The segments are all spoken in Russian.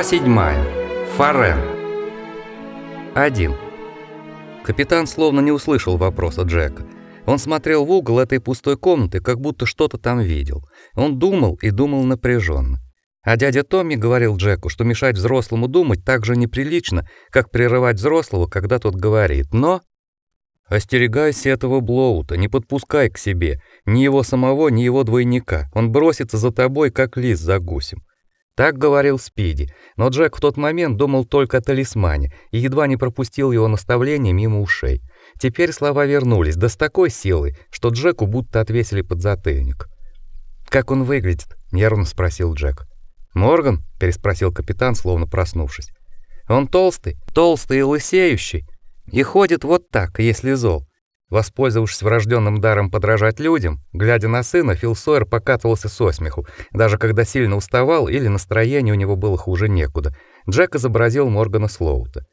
Глава 7. Фарен. 1. Капитан словно не услышал вопроса Джека. Он смотрел в угол этой пустой комнаты, как будто что-то там видел. Он думал и думал напряженно. А дядя Томми говорил Джеку, что мешать взрослому думать так же неприлично, как прерывать взрослого, когда тот говорит. Но остерегайся этого Блоута, не подпускай к себе ни его самого, ни его двойника. Он бросится за тобой, как лис за гусем. Так говорил Спиди, но Джек в тот момент думал только о талисмане и едва не пропустил его наставление мимо ушей. Теперь слова вернулись, да с такой силой, что Джеку будто отвесили подзатыльник. «Как он выглядит?» — нервно спросил Джек. «Морган?» — переспросил капитан, словно проснувшись. «Он толстый, толстый и лысеющий, и ходит вот так, если зол. Воспользовавшись врожденным даром подражать людям, глядя на сына, Фил Сойер покатывался со смеху, даже когда сильно уставал или настроение у него было хуже некуда. Джек изобразил Моргана Слоута.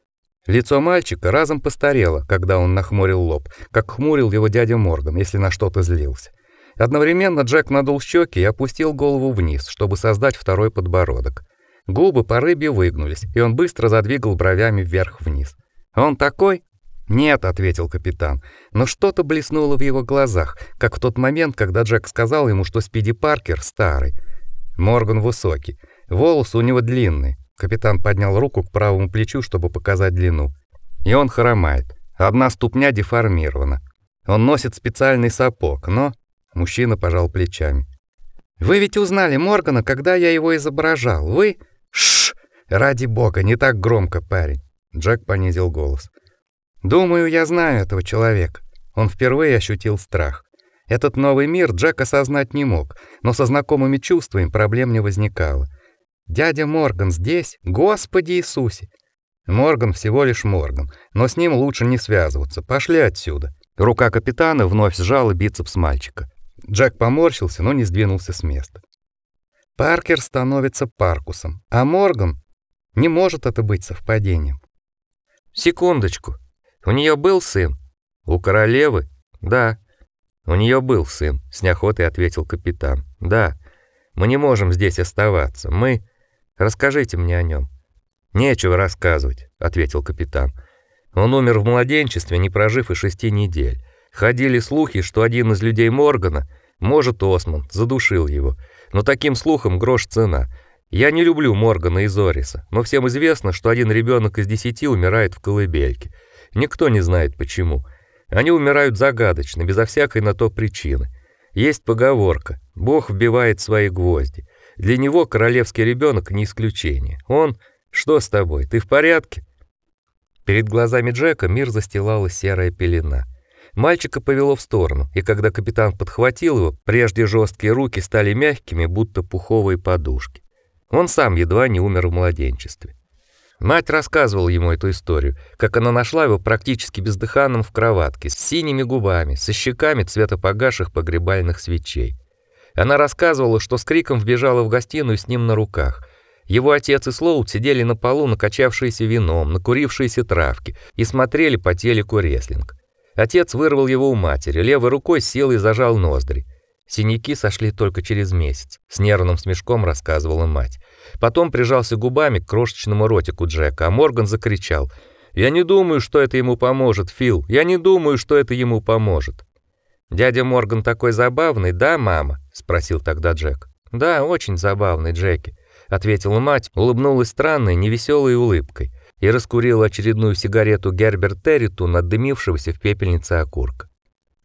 Лицо мальчика разом постарело, когда он нахмурил лоб, как хмурил его дядя Морган, если на что-то злился. Одновременно Джек надул щеки и опустил голову вниз, чтобы создать второй подбородок. Губы по рыбе выгнулись, и он быстро задвигал бровями вверх-вниз. Он такой, «Нет», — ответил капитан, но что-то блеснуло в его глазах, как в тот момент, когда Джек сказал ему, что Спиди Паркер старый. Морган высокий, волосы у него длинные. Капитан поднял руку к правому плечу, чтобы показать длину. И он хромает. Одна ступня деформирована. Он носит специальный сапог, но... Мужчина пожал плечами. «Вы ведь узнали Моргана, когда я его изображал. Вы...» «Шш! Ради бога, не так громко, парень!» Джек понизил голос. Думаю, я знаю этого человека. Он впервые ощутил страх. Этот новый мир Джек осознать не мог, но со знакомыми чувствами проблем не возникало. Дядя Морган здесь? Господи Иисусе! Морган всего лишь Морган, но с ним лучше не связываться. Пошли отсюда. Рука капитана вновь сжала бицепс мальчика. Джек поморщился, но не сдвинулся с места. Паркер становится Паркусом, а Морган не может это быть совпадением. Секундочку, у нее был сын? У королевы? Да. У нее был сын, с неохотой ответил капитан. Да. Мы не можем здесь оставаться. Мы Расскажите мне о нем. Нечего рассказывать, ответил капитан. Он умер в младенчестве, не прожив и шести недель. Ходили слухи, что один из людей Моргана, может, Осман, задушил его. Но таким слухам грош цена. Я не люблю Моргана и Зориса, но всем известно, что один ребенок из десяти умирает в колыбельке. Никто не знает почему. Они умирают загадочно, безо всякой на то причины. Есть поговорка: Бог вбивает свои гвозди. Для него королевский ребенок не исключение. Он Что с тобой? Ты в порядке? Перед глазами Джека мир застилала серая пелена. Мальчика повело в сторону, и когда капитан подхватил его, прежде жесткие руки стали мягкими, будто пуховые подушки. Он сам едва не умер в младенчестве. Мать рассказывала ему эту историю, как она нашла его практически бездыханным в кроватке, с синими губами, со щеками цвета погасших погребальных свечей. Она рассказывала, что с криком вбежала в гостиную с ним на руках. Его отец и Слоут сидели на полу, накачавшиеся вином, накурившиеся травки, и смотрели по телеку рестлинг. Отец вырвал его у матери, левой рукой сел и зажал ноздри. Синяки сошли только через месяц, с нервным смешком рассказывала мать. Потом прижался губами к крошечному ротику Джека, а Морган закричал: "Я не думаю, что это ему поможет, Фил. Я не думаю, что это ему поможет". Дядя Морган такой забавный, да, мама? спросил тогда Джек. Да, очень забавный, Джеки, ответила мать, улыбнулась странной, невеселой улыбкой и раскурила очередную сигарету Герберт Территу над дымившегося в пепельнице окурка.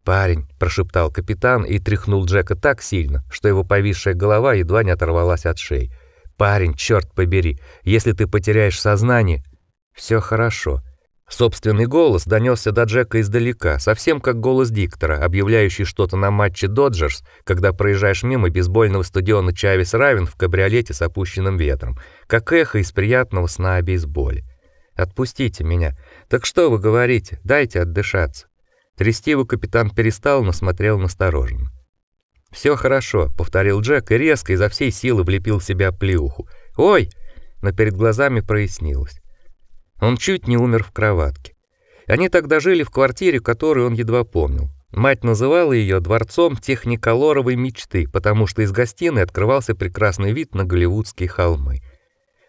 "Парень", прошептал капитан и тряхнул Джека так сильно, что его повисшая голова едва не оторвалась от шеи. "Парень, черт побери, если ты потеряешь сознание, все хорошо". Собственный голос донесся до Джека издалека, совсем как голос диктора, объявляющий что-то на матче Доджерс, когда проезжаешь мимо бейсбольного стадиона Чавес Равен в кабриолете с опущенным ветром, как эхо из приятного сна о бейсболе. Отпустите меня. Так что вы говорите? Дайте отдышаться. Трясти его капитан перестал, но смотрел настороженно. Все хорошо, повторил Джек и резко изо всей силы влепил в себя плюху. Ой, но перед глазами прояснилось. Он чуть не умер в кроватке. Они тогда жили в квартире, которую он едва помнил. Мать называла ее дворцом техниколоровой мечты, потому что из гостиной открывался прекрасный вид на голливудские холмы.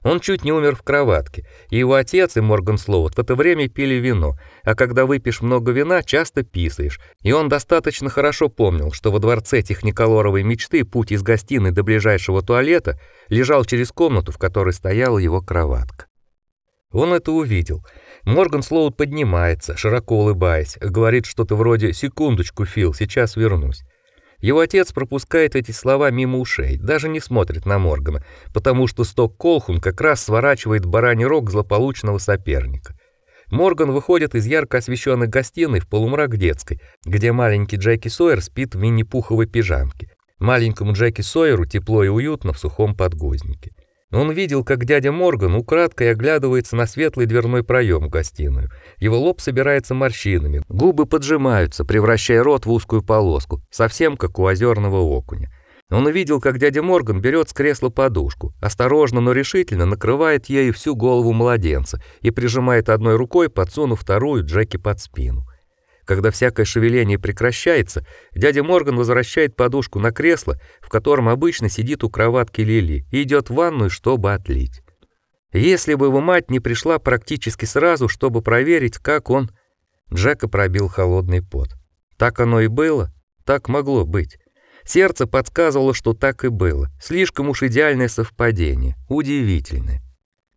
Он чуть не умер в кроватке, и его отец и Морган Слоут в это время пили вино, а когда выпьешь много вина, часто писаешь, и он достаточно хорошо помнил, что во дворце техниколоровой мечты путь из гостиной до ближайшего туалета лежал через комнату, в которой стояла его кроватка. Он это увидел. Морган Слоут поднимается, широко улыбаясь, говорит что-то вроде «Секундочку, Фил, сейчас вернусь». Его отец пропускает эти слова мимо ушей, даже не смотрит на Моргана, потому что Сток Колхун как раз сворачивает бараний рог злополучного соперника. Морган выходит из ярко освещенной гостиной в полумрак детской, где маленький Джеки Сойер спит в мини-пуховой пижамке. Маленькому Джеки Сойеру тепло и уютно в сухом подгузнике. Он видел, как дядя Морган украдкой оглядывается на светлый дверной проем в гостиную. Его лоб собирается морщинами, губы поджимаются, превращая рот в узкую полоску, совсем как у озерного окуня. Он увидел, как дядя Морган берет с кресла подушку, осторожно, но решительно накрывает ею всю голову младенца и прижимает одной рукой, подсунув вторую Джеки под спину. Когда всякое шевеление прекращается, дядя Морган возвращает подушку на кресло, в котором обычно сидит у кроватки Лили, и идет в ванную, чтобы отлить. Если бы его мать не пришла практически сразу, чтобы проверить, как он, Джека пробил холодный пот. Так оно и было, так могло быть. Сердце подсказывало, что так и было. Слишком уж идеальное совпадение, удивительное.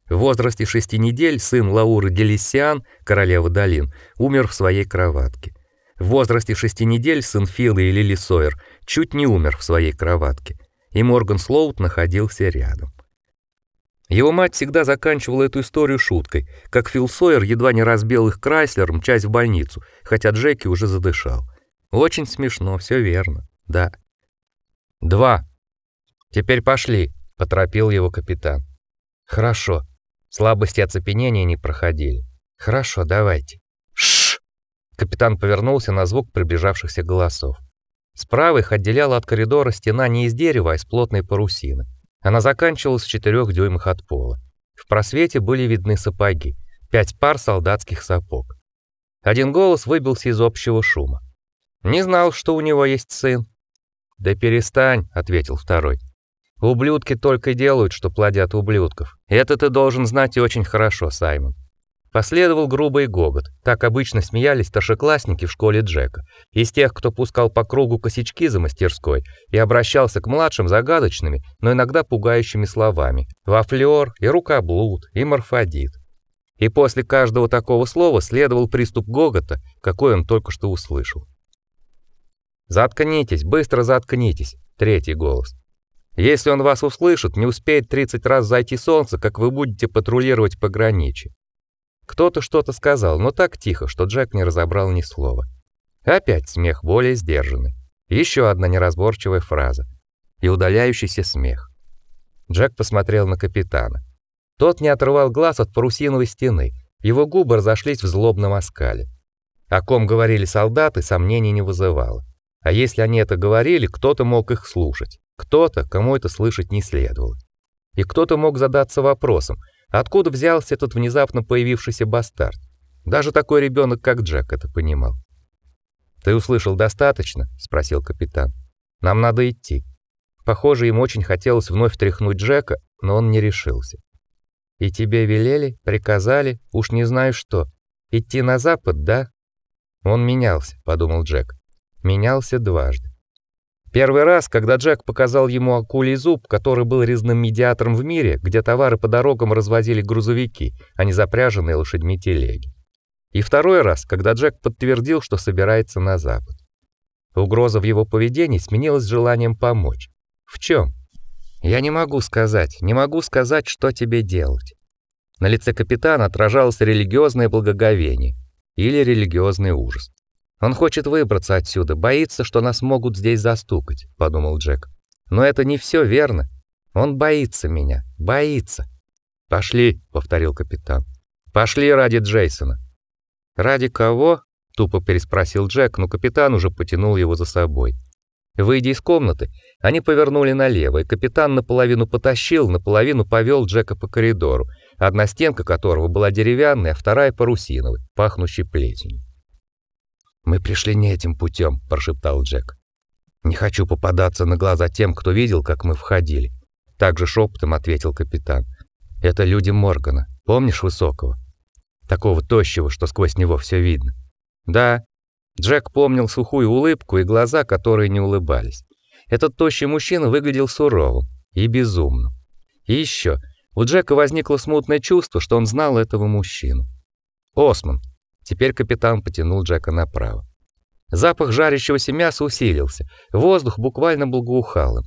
В возрасте шести недель сын Лауры Делисиан, королевы долин, умер в своей кроватке. В возрасте шести недель сын Фила и Лили Сойер чуть не умер в своей кроватке, и Морган Слоут находился рядом. Его мать всегда заканчивала эту историю шуткой, как Фил Сойер едва не разбил их Крайслер, мчась в больницу, хотя Джеки уже задышал. Очень смешно, все верно. Да. Два. Теперь пошли, поторопил его капитан. Хорошо. Слабости и оцепенения не проходили. Хорошо, давайте. Шш. Капитан повернулся на звук приближавшихся голосов. Справа их отделяла от коридора стена не из дерева, а из плотной парусины. Она заканчивалась в четырех дюймах от пола. В просвете были видны сапоги, пять пар солдатских сапог. Один голос выбился из общего шума. Не знал, что у него есть сын. Да перестань, ответил второй. Ублюдки только делают, что плодят ублюдков. Это ты должен знать и очень хорошо, Саймон. Последовал грубый гогот. Так обычно смеялись старшеклассники в школе Джека. Из тех, кто пускал по кругу косячки за мастерской и обращался к младшим загадочными, но иногда пугающими словами: вафлёр и рукоблуд и морфодит. И после каждого такого слова следовал приступ гогота, какой он только что услышал. Заткнитесь, быстро заткнитесь, третий голос. Если он вас услышит, не успеет 30 раз зайти солнце, как вы будете патрулировать пограничье. Кто-то что-то сказал, но так тихо, что Джек не разобрал ни слова. Опять смех более сдержанный. Еще одна неразборчивая фраза. И удаляющийся смех. Джек посмотрел на капитана. Тот не отрывал глаз от парусиновой стены. Его губы разошлись в злобном оскале. О ком говорили солдаты, сомнений не вызывало. А если они это говорили, кто-то мог их слушать. Кто-то, кому это слышать не следовало. И кто-то мог задаться вопросом, откуда взялся этот внезапно появившийся бастард. Даже такой ребенок, как Джек, это понимал. Ты услышал достаточно, спросил капитан. Нам надо идти. Похоже, ему очень хотелось вновь тряхнуть Джека, но он не решился. И тебе велели, приказали, уж не знаю что, идти на запад, да? Он менялся, подумал Джек. Менялся дважды. Первый раз, когда Джек показал ему акулий зуб, который был резным медиатором в мире, где товары по дорогам развозили грузовики, а не запряженные лошадьми телеги. И второй раз, когда Джек подтвердил, что собирается на запад. Угроза в его поведении сменилась желанием помочь. В чем? Я не могу сказать, не могу сказать, что тебе делать. На лице капитана отражалось религиозное благоговение или религиозный ужас. Он хочет выбраться отсюда, боится, что нас могут здесь застукать, подумал Джек. Но это не все верно. Он боится меня, боится. Пошли, повторил капитан. Пошли ради Джейсона. Ради кого? тупо переспросил Джек, но капитан уже потянул его за собой. Выйдя из комнаты, они повернули налево, и капитан наполовину потащил, наполовину повел Джека по коридору, одна стенка которого была деревянная, а вторая парусиновой, пахнущей плесенью. Мы пришли не этим путем, прошептал Джек. Не хочу попадаться на глаза тем, кто видел, как мы входили, также шепотом ответил капитан. Это люди Моргана. Помнишь высокого? Такого тощего, что сквозь него все видно. Да. Джек помнил сухую улыбку и глаза, которые не улыбались. Этот тощий мужчина выглядел суровым и безумным. И еще у Джека возникло смутное чувство, что он знал этого мужчину. Осман. Теперь капитан потянул Джека направо. Запах жарящегося мяса усилился. Воздух буквально был благоухалым.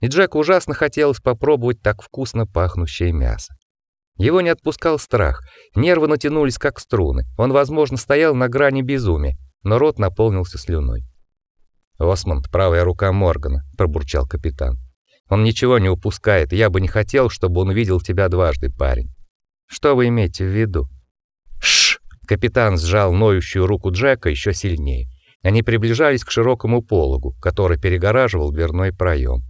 И Джеку ужасно хотелось попробовать так вкусно пахнущее мясо. Его не отпускал страх. Нервы натянулись как струны. Он, возможно, стоял на грани безумия, но рот наполнился слюной. Осмонд, правая рука Моргана, пробурчал капитан. Он ничего не упускает, я бы не хотел, чтобы он увидел тебя дважды, парень. Что вы имеете в виду? Капитан сжал ноющую руку Джека еще сильнее. Они приближались к широкому пологу, который перегораживал дверной проем.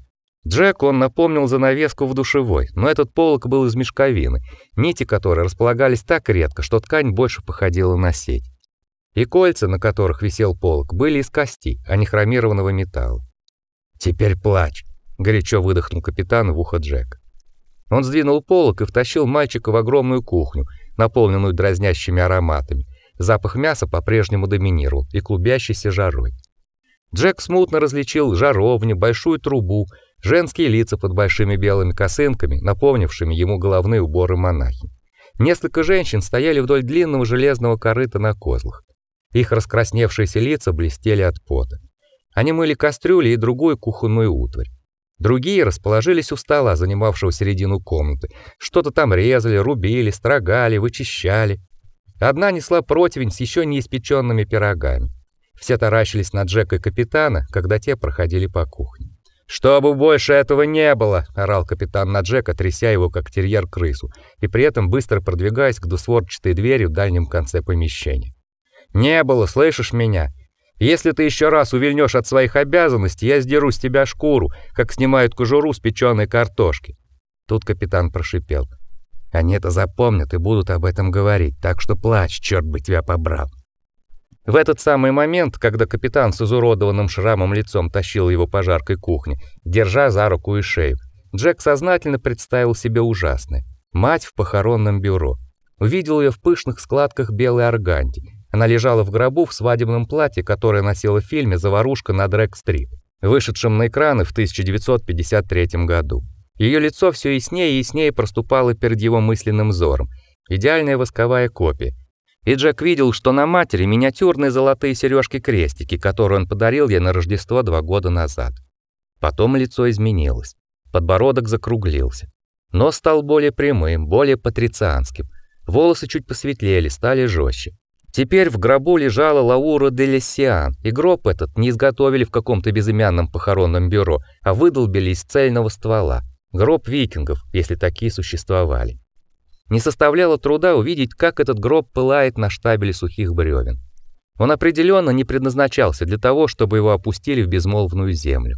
Джек он напомнил занавеску в душевой, но этот полог был из мешковины, нити которой располагались так редко, что ткань больше походила на сеть. И кольца, на которых висел полог, были из кости, а не хромированного металла. "Теперь плачь", горячо выдохнул капитан в ухо Джек. Он сдвинул полог и втащил мальчика в огромную кухню, наполненную дразнящими ароматами. Запах мяса по-прежнему доминировал и клубящейся жарой. Джек смутно различил жаровню, большую трубу, женские лица под большими белыми косынками, напомнившими ему головные уборы монахинь. Несколько женщин стояли вдоль длинного железного корыта на козлах. Их раскрасневшиеся лица блестели от пота. Они мыли кастрюли и другую кухонную утварь. Другие расположились у стола, занимавшего середину комнаты. Что-то там резали, рубили, строгали, вычищали. Одна несла противень с еще не испеченными пирогами. Все таращились на Джека и капитана, когда те проходили по кухне. «Чтобы больше этого не было!» — орал капитан на Джека, тряся его, как терьер крысу, и при этом быстро продвигаясь к двустворчатой двери в дальнем конце помещения. «Не было, слышишь меня? Если ты еще раз увильнешь от своих обязанностей, я сдеру с тебя шкуру, как снимают кожуру с печеной картошки». Тут капитан прошипел. «Они это запомнят и будут об этом говорить, так что плачь, черт бы тебя побрал». В этот самый момент, когда капитан с изуродованным шрамом лицом тащил его по жаркой кухне, держа за руку и шею, Джек сознательно представил себе ужасное. Мать в похоронном бюро. Увидел ее в пышных складках белой органди. Она лежала в гробу в свадебном платье, которое носила в фильме «Заварушка на Дрэк-стрит», вышедшем на экраны в 1953 году. Ее лицо все яснее и яснее проступало перед его мысленным взором. Идеальная восковая копия, и Джек видел, что на матери миниатюрные золотые сережки-крестики, которые он подарил ей на Рождество два года назад. Потом лицо изменилось. Подбородок закруглился. Нос стал более прямым, более патрицианским. Волосы чуть посветлели, стали жестче. Теперь в гробу лежала Лаура де Лессиан, и гроб этот не изготовили в каком-то безымянном похоронном бюро, а выдолбили из цельного ствола. Гроб викингов, если такие существовали. Не составляло труда увидеть, как этот гроб пылает на штабеле сухих бревен. Он определенно не предназначался для того, чтобы его опустили в безмолвную землю.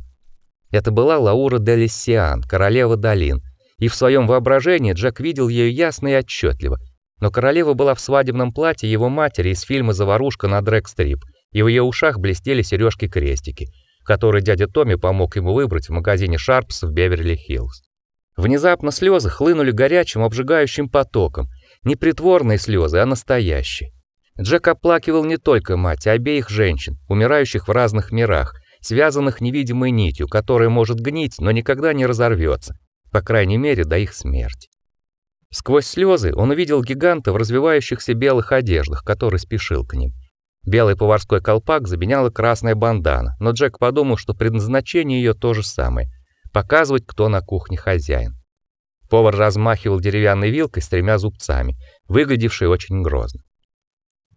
Это была Лаура де Лессиан, королева долин, и в своем воображении Джек видел ее ясно и отчетливо. Но королева была в свадебном платье его матери из фильма Заварушка на Дрэк-стрип, и в ее ушах блестели сережки-крестики, которые дядя Томми помог ему выбрать в магазине Шарпс в Беверли-Хиллз. Внезапно слезы хлынули горячим, обжигающим потоком. Не притворные слезы, а настоящие. Джек оплакивал не только мать, а обеих женщин, умирающих в разных мирах, связанных невидимой нитью, которая может гнить, но никогда не разорвется, по крайней мере, до их смерти. Сквозь слезы он увидел гиганта в развивающихся белых одеждах, который спешил к ним. Белый поварской колпак заменяла красная бандана, но Джек подумал, что предназначение ее то же самое показывать, кто на кухне хозяин. Повар размахивал деревянной вилкой с тремя зубцами, выглядевшей очень грозно.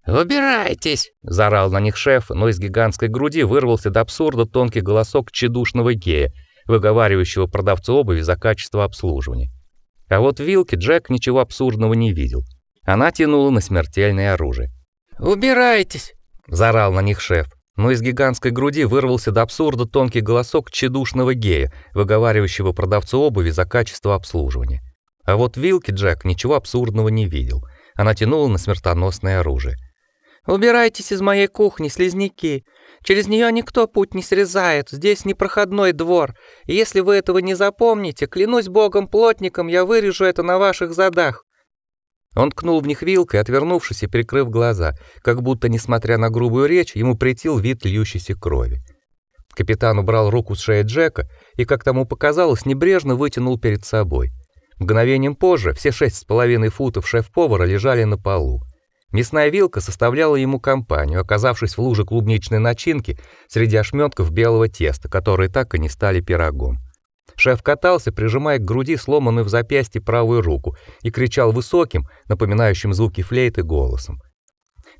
«Убирайтесь!» — заорал на них шеф, но из гигантской груди вырвался до абсурда тонкий голосок чедушного гея, выговаривающего продавцу обуви за качество обслуживания. А вот в вилке Джек ничего абсурдного не видел. Она тянула на смертельное оружие. «Убирайтесь!» — заорал на них шеф но из гигантской груди вырвался до абсурда тонкий голосок чедушного гея, выговаривающего продавцу обуви за качество обслуживания. А вот Вилки Джек ничего абсурдного не видел. Она тянула на смертоносное оружие. «Убирайтесь из моей кухни, слизняки! Через нее никто путь не срезает, здесь непроходной двор. И если вы этого не запомните, клянусь богом-плотником, я вырежу это на ваших задах». Он ткнул в них вилкой, отвернувшись и прикрыв глаза, как будто, несмотря на грубую речь, ему претил вид льющейся крови. Капитан убрал руку с шеи Джека и, как тому показалось, небрежно вытянул перед собой. Мгновением позже все шесть с половиной футов шеф-повара лежали на полу. Мясная вилка составляла ему компанию, оказавшись в луже клубничной начинки среди ошметков белого теста, которые так и не стали пирогом. Шеф катался, прижимая к груди сломанную в запястье правую руку, и кричал высоким, напоминающим звуки флейты голосом.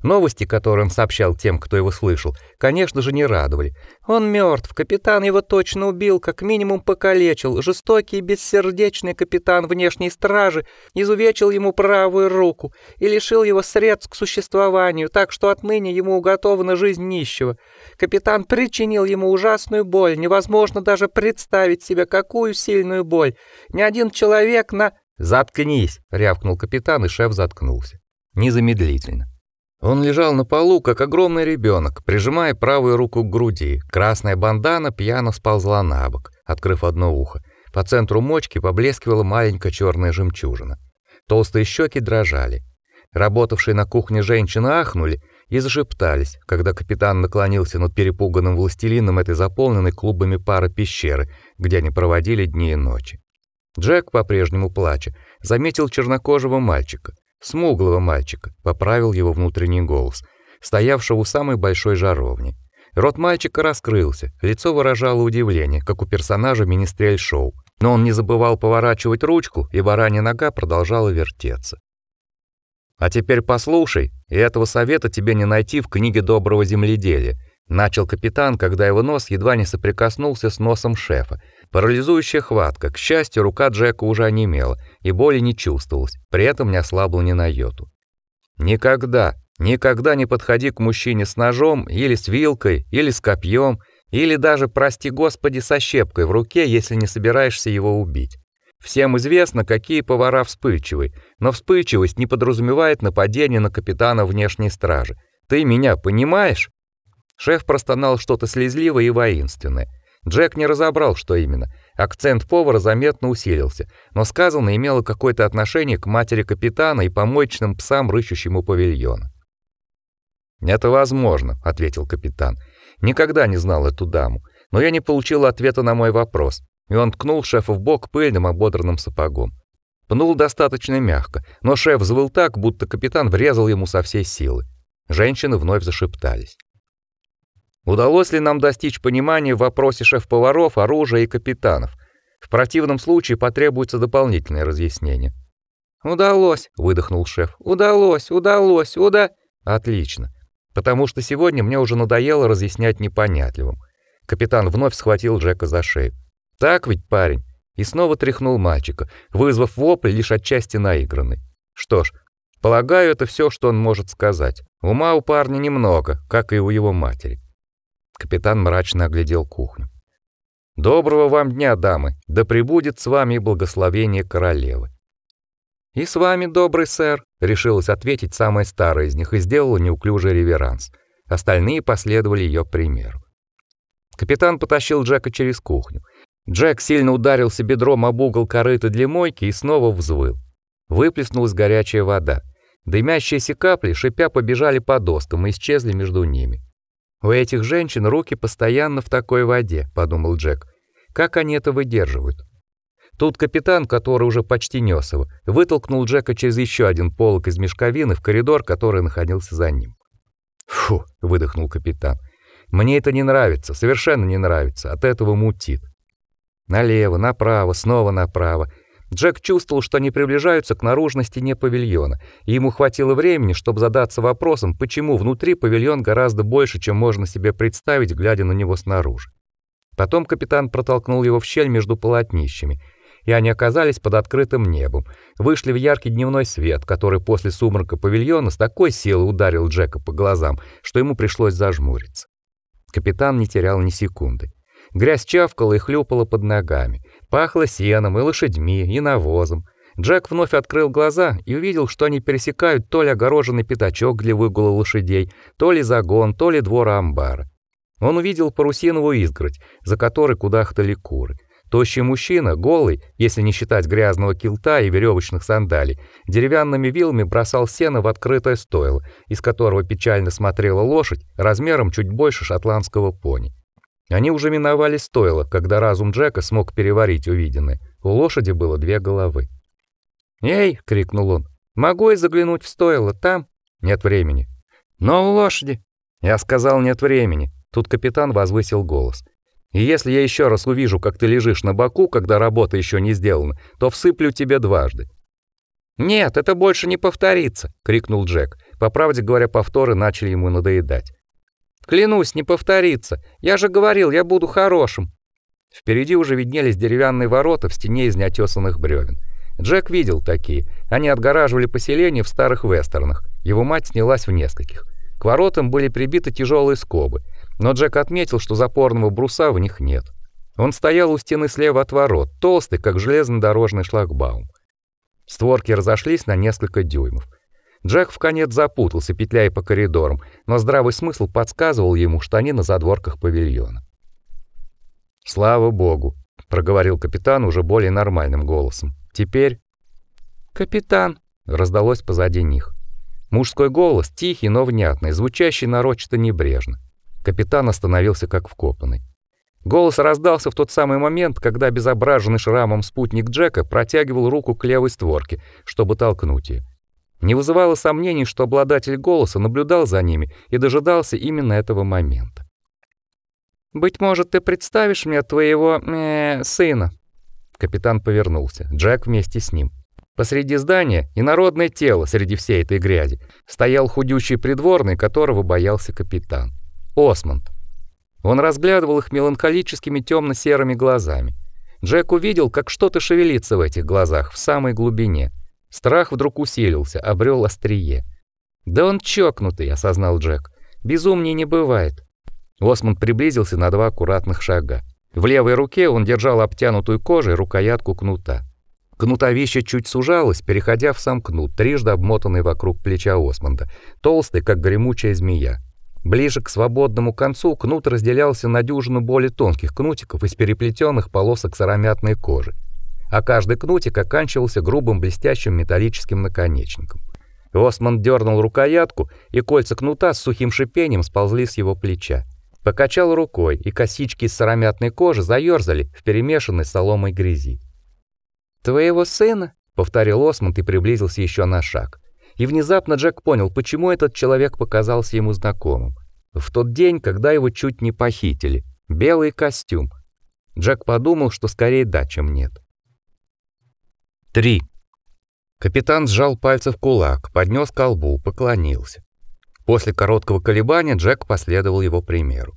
Новости, которые он сообщал тем, кто его слышал, конечно же, не радовали. Он мертв, капитан его точно убил, как минимум покалечил. Жестокий бессердечный капитан внешней стражи изувечил ему правую руку и лишил его средств к существованию, так что отныне ему уготована жизнь нищего. Капитан причинил ему ужасную боль, невозможно даже представить себе, какую сильную боль. Ни один человек на... «Заткнись!» — рявкнул капитан, и шеф заткнулся. Незамедлительно. Он лежал на полу, как огромный ребенок, прижимая правую руку к груди. Красная бандана пьяно сползла на бок, открыв одно ухо. По центру мочки поблескивала маленькая черная жемчужина. Толстые щеки дрожали. Работавшие на кухне женщины ахнули и зашептались, когда капитан наклонился над перепуганным властелином этой заполненной клубами пары пещеры, где они проводили дни и ночи. Джек, по-прежнему плача, заметил чернокожего мальчика. Смуглого мальчика, поправил его внутренний голос, стоявшего у самой большой жаровни. Рот мальчика раскрылся, лицо выражало удивление, как у персонажа министрель-шоу. Но он не забывал поворачивать ручку, и баранья нога продолжала вертеться. А теперь послушай, и этого совета тебе не найти в книге доброго земледелия, начал капитан, когда его нос едва не соприкоснулся с носом шефа, Парализующая хватка. К счастью, рука Джека уже онемела, и боли не чувствовалось, при этом не ослабла ни на йоту. Никогда, никогда не подходи к мужчине с ножом или с вилкой, или с копьем, или даже, прости господи, со щепкой в руке, если не собираешься его убить. Всем известно, какие повара вспыльчивые, но вспыльчивость не подразумевает нападение на капитана внешней стражи. Ты меня понимаешь? Шеф простонал что-то слезливое и воинственное. Джек не разобрал, что именно. Акцент повара заметно усилился, но сказанное имело какое-то отношение к матери капитана и помоечным псам, рыщущим у павильона. «Это возможно», — ответил капитан. «Никогда не знал эту даму, но я не получил ответа на мой вопрос». И он ткнул шефа в бок пыльным ободранным сапогом. Пнул достаточно мягко, но шеф взвыл так, будто капитан врезал ему со всей силы. Женщины вновь зашептались. Удалось ли нам достичь понимания в вопросе шеф-поваров, оружия и капитанов? В противном случае потребуется дополнительное разъяснение. Удалось, выдохнул шеф. Удалось, удалось, уда. Отлично. Потому что сегодня мне уже надоело разъяснять непонятливым. Капитан вновь схватил Джека за шею. Так ведь, парень, и снова тряхнул мальчика, вызвав вопль лишь отчасти наигранный. Что ж, полагаю, это все, что он может сказать. Ума у парня немного, как и у его матери. Капитан мрачно оглядел кухню. Доброго вам дня, дамы. Да пребудет с вами благословение королевы. И с вами, добрый сэр, решилась ответить самая старая из них и сделала неуклюжий реверанс. Остальные последовали ее примеру. Капитан потащил Джека через кухню. Джек сильно ударился бедром об угол корыта для мойки и снова взвыл. Выплеснулась горячая вода. Дымящиеся капли, шипя, побежали по доскам и исчезли между ними. У этих женщин руки постоянно в такой воде, подумал Джек. Как они это выдерживают? Тут капитан, который уже почти нёс его, вытолкнул Джека через еще один полог из мешковины в коридор, который находился за ним. Фу, выдохнул капитан. Мне это не нравится, совершенно не нравится. От этого мутит. Налево, направо, снова направо. Джек чувствовал, что они приближаются к наружной стене павильона, и ему хватило времени, чтобы задаться вопросом, почему внутри павильон гораздо больше, чем можно себе представить, глядя на него снаружи. Потом капитан протолкнул его в щель между полотнищами, и они оказались под открытым небом, вышли в яркий дневной свет, который после сумрака павильона с такой силой ударил Джека по глазам, что ему пришлось зажмуриться. Капитан не терял ни секунды. Грязь чавкала и хлюпала под ногами. Пахло сеном и лошадьми, и навозом. Джек вновь открыл глаза и увидел, что они пересекают то ли огороженный пятачок для выгула лошадей, то ли загон, то ли двор амбара. Он увидел парусиновую изгородь, за которой кудахтали куры. Тощий мужчина, голый, если не считать грязного килта и веревочных сандалий, деревянными вилами бросал сено в открытое стойло, из которого печально смотрела лошадь размером чуть больше шотландского пони. Они уже миновали стойло, когда разум Джека смог переварить увиденное. У лошади было две головы. "Эй!" крикнул он. "Могу я заглянуть в стойло там? Нет времени". "Но у лошади". Я сказал: "Нет времени". Тут капитан возвысил голос. И если я еще раз увижу, как ты лежишь на боку, когда работа еще не сделана, то всыплю тебе дважды. Нет, это больше не повторится, крикнул Джек. По правде говоря, повторы начали ему надоедать. Клянусь, не повторится. Я же говорил, я буду хорошим. Впереди уже виднелись деревянные ворота в стене из неотесанных бревен. Джек видел такие. Они отгораживали поселение в старых вестернах. Его мать снялась в нескольких. К воротам были прибиты тяжелые скобы, но Джек отметил, что запорного бруса в них нет. Он стоял у стены слева от ворот, толстый, как железнодорожный шлагбаум. Створки разошлись на несколько дюймов. Джек в конец запутался, петляя по коридорам, но здравый смысл подсказывал ему, что они на задворках павильона. «Слава богу», — проговорил капитан уже более нормальным голосом. «Теперь...» «Капитан», — раздалось позади них. Мужской голос, тихий, но внятный, звучащий нарочито небрежно. Капитан остановился как вкопанный. Голос раздался в тот самый момент, когда обезображенный шрамом спутник Джека протягивал руку к левой створке, чтобы толкнуть ее. Не вызывало сомнений, что обладатель голоса наблюдал за ними и дожидался именно этого момента. «Быть может, ты представишь мне твоего... Э, сына?» Капитан повернулся. Джек вместе с ним. Посреди здания, инородное тело среди всей этой грязи, стоял худющий придворный, которого боялся капитан. Осмонд. Он разглядывал их меланхолическими темно-серыми глазами. Джек увидел, как что-то шевелится в этих глазах, в самой глубине. Страх вдруг усилился, обрел острие. «Да он чокнутый», — осознал Джек. «Безумнее не бывает». Осмонд приблизился на два аккуратных шага. В левой руке он держал обтянутую кожей рукоятку кнута. Кнутовище чуть сужалось, переходя в сам кнут, трижды обмотанный вокруг плеча Осмонда, толстый, как гремучая змея. Ближе к свободному концу кнут разделялся на дюжину более тонких кнутиков из переплетенных полосок сыромятной кожи, а каждый кнутик оканчивался грубым блестящим металлическим наконечником. Осман дернул рукоятку, и кольца кнута с сухим шипением сползли с его плеча. Покачал рукой, и косички из сыромятной кожи заерзали в перемешанной соломой грязи. «Твоего сына?» — повторил Осмонд и приблизился еще на шаг. И внезапно Джек понял, почему этот человек показался ему знакомым. В тот день, когда его чуть не похитили. Белый костюм. Джек подумал, что скорее да, чем нет. 3. Капитан сжал пальцы в кулак, поднес колбу, поклонился. После короткого колебания Джек последовал его примеру.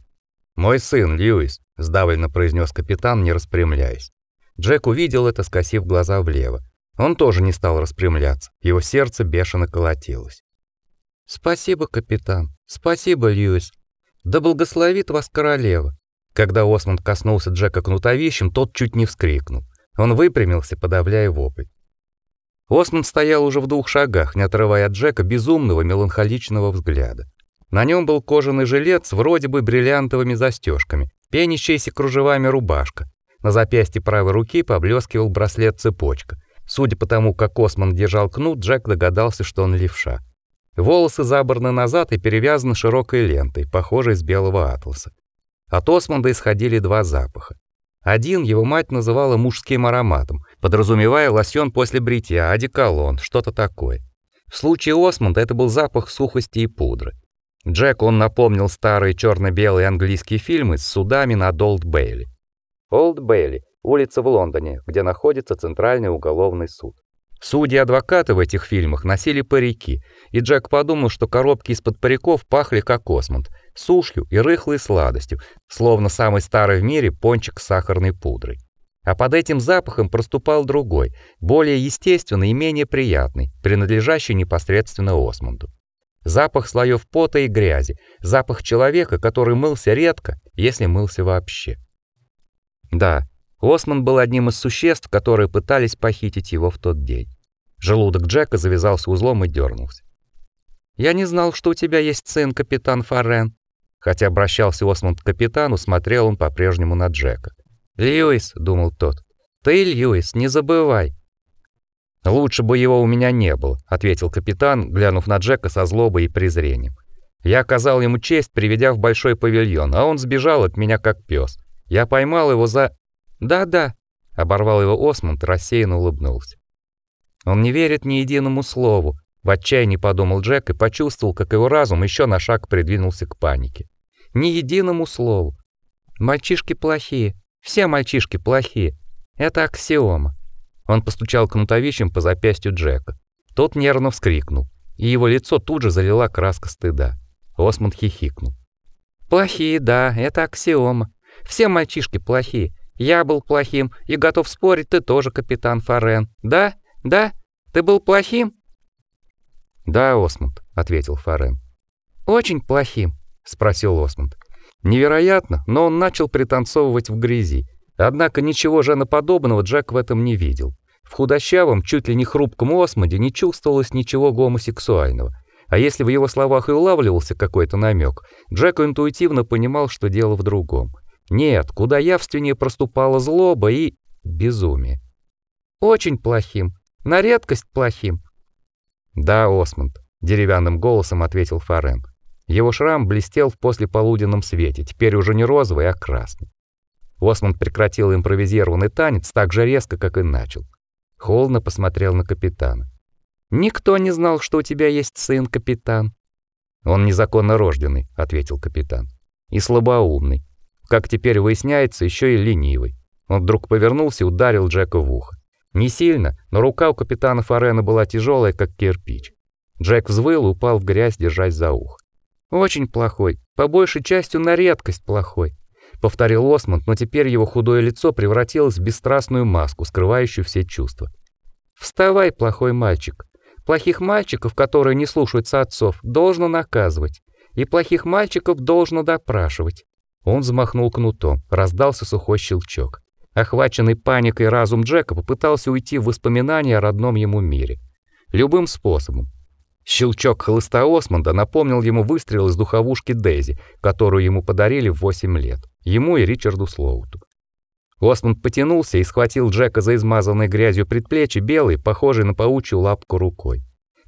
«Мой сын, Льюис», — сдавленно произнес капитан, не распрямляясь. Джек увидел это, скосив глаза влево. Он тоже не стал распрямляться. Его сердце бешено колотилось. Спасибо, капитан. Спасибо, Льюис. Да благословит вас королева. Когда Осмонд коснулся Джека кнутовищем, тот чуть не вскрикнул. Он выпрямился, подавляя вопль. Осмонд стоял уже в двух шагах, не отрывая от Джека безумного меланхоличного взгляда. На нем был кожаный жилет с вроде бы бриллиантовыми застежками, пенящаяся кружевами рубашка. На запястье правой руки поблескивал браслет-цепочка. Судя по тому, как Осман держал кнут, Джек догадался, что он левша. Волосы забраны назад и перевязаны широкой лентой, похожей с белого атласа. От Османда исходили два запаха. Один его мать называла мужским ароматом, подразумевая лосьон после бритья, одеколон, что-то такое. В случае Османда это был запах сухости и пудры. Джек он напомнил старые черно белые английские фильмы с судами над Олд Бейли. Олд Бейли улица в Лондоне, где находится Центральный уголовный суд. Судьи и адвокаты в этих фильмах носили парики, и Джек подумал, что коробки из-под париков пахли как осмонд, сушью и рыхлой сладостью, словно самый старый в мире пончик с сахарной пудрой. А под этим запахом проступал другой, более естественный и менее приятный, принадлежащий непосредственно Осмонду. Запах слоев пота и грязи, запах человека, который мылся редко, если мылся вообще. Да, Осман был одним из существ, которые пытались похитить его в тот день. Желудок Джека завязался узлом и дернулся. «Я не знал, что у тебя есть сын, капитан Фаррен». Хотя обращался Осмонд к капитану, смотрел он по-прежнему на Джека. «Льюис», — думал тот, — «ты, Льюис, не забывай». «Лучше бы его у меня не было», — ответил капитан, глянув на Джека со злобой и презрением. «Я оказал ему честь, приведя в большой павильон, а он сбежал от меня как пес. Я поймал его за...» «Да-да», — оборвал его Осмонд, рассеянно улыбнулся. Он не верит ни единому слову, в отчаянии подумал Джек и почувствовал, как его разум еще на шаг придвинулся к панике. Ни единому слову. Мальчишки плохие, все мальчишки плохие. Это аксиома. Он постучал кнутовищем по запястью Джека. Тот нервно вскрикнул, и его лицо тут же залила краска стыда. Осмонд хихикнул. Плохие, да, это аксиома. Все мальчишки плохие. Я был плохим, и готов спорить, ты тоже, капитан Фарен. Да? Да? Ты был плохим? Да, Осмонд, ответил Фарен. Очень плохим, спросил Осмонд. Невероятно, но он начал пританцовывать в грязи. Однако ничего женоподобного Джек в этом не видел. В худощавом, чуть ли не хрупком Осмонде не чувствовалось ничего гомосексуального. А если в его словах и улавливался какой-то намек, Джек интуитивно понимал, что дело в другом. Нет, куда явственнее проступала злоба и безумие. Очень плохим, на редкость плохим. Да, Осмонд, деревянным голосом ответил Фарен. Его шрам блестел в послеполуденном свете, теперь уже не розовый, а красный. Осмонд прекратил импровизированный танец так же резко, как и начал. Холодно посмотрел на капитана. Никто не знал, что у тебя есть сын, капитан. Он незаконно рожденный, ответил капитан. И слабоумный. Как теперь выясняется, еще и ленивый. Он вдруг повернулся и ударил Джека в ухо. Не сильно, но рука у капитана Форена была тяжелая, как кирпич. Джек взвыл и упал в грязь, держась за ухо. Очень плохой, по большей части на редкость плохой, повторил Осмонд, но теперь его худое лицо превратилось в бесстрастную маску, скрывающую все чувства. Вставай, плохой мальчик. Плохих мальчиков, которые не слушаются отцов, должно наказывать, и плохих мальчиков должно допрашивать. Он взмахнул кнутом, раздался сухой щелчок. Охваченный паникой разум Джека попытался уйти в воспоминания о родном ему мире. Любым способом. Щелчок хлыста Осмонда напомнил ему выстрел из духовушки Дейзи, которую ему подарили в 8 лет. Ему и Ричарду Слоуту. Осмонд потянулся и схватил Джека за измазанной грязью предплечье белой, похожей на паучью лапку рукой.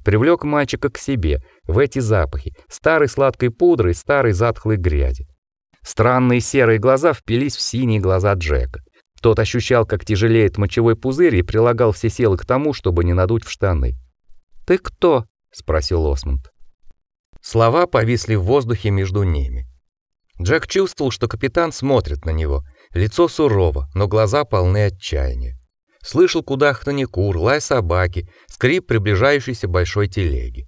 Привлек мальчика к себе, в эти запахи, старой сладкой пудры и старой затхлой грязи. Странные серые глаза впились в синие глаза Джека. Тот ощущал, как тяжелеет мочевой пузырь и прилагал все силы к тому, чтобы не надуть в штаны. "Ты кто?" Спросил Осмонд. Слова повисли в воздухе между ними. Джек чувствовал, что капитан смотрит на него. Лицо сурово, но глаза полны отчаяния. Слышал кудахтанье кур, лай собаки, скрип приближающейся большой телеги.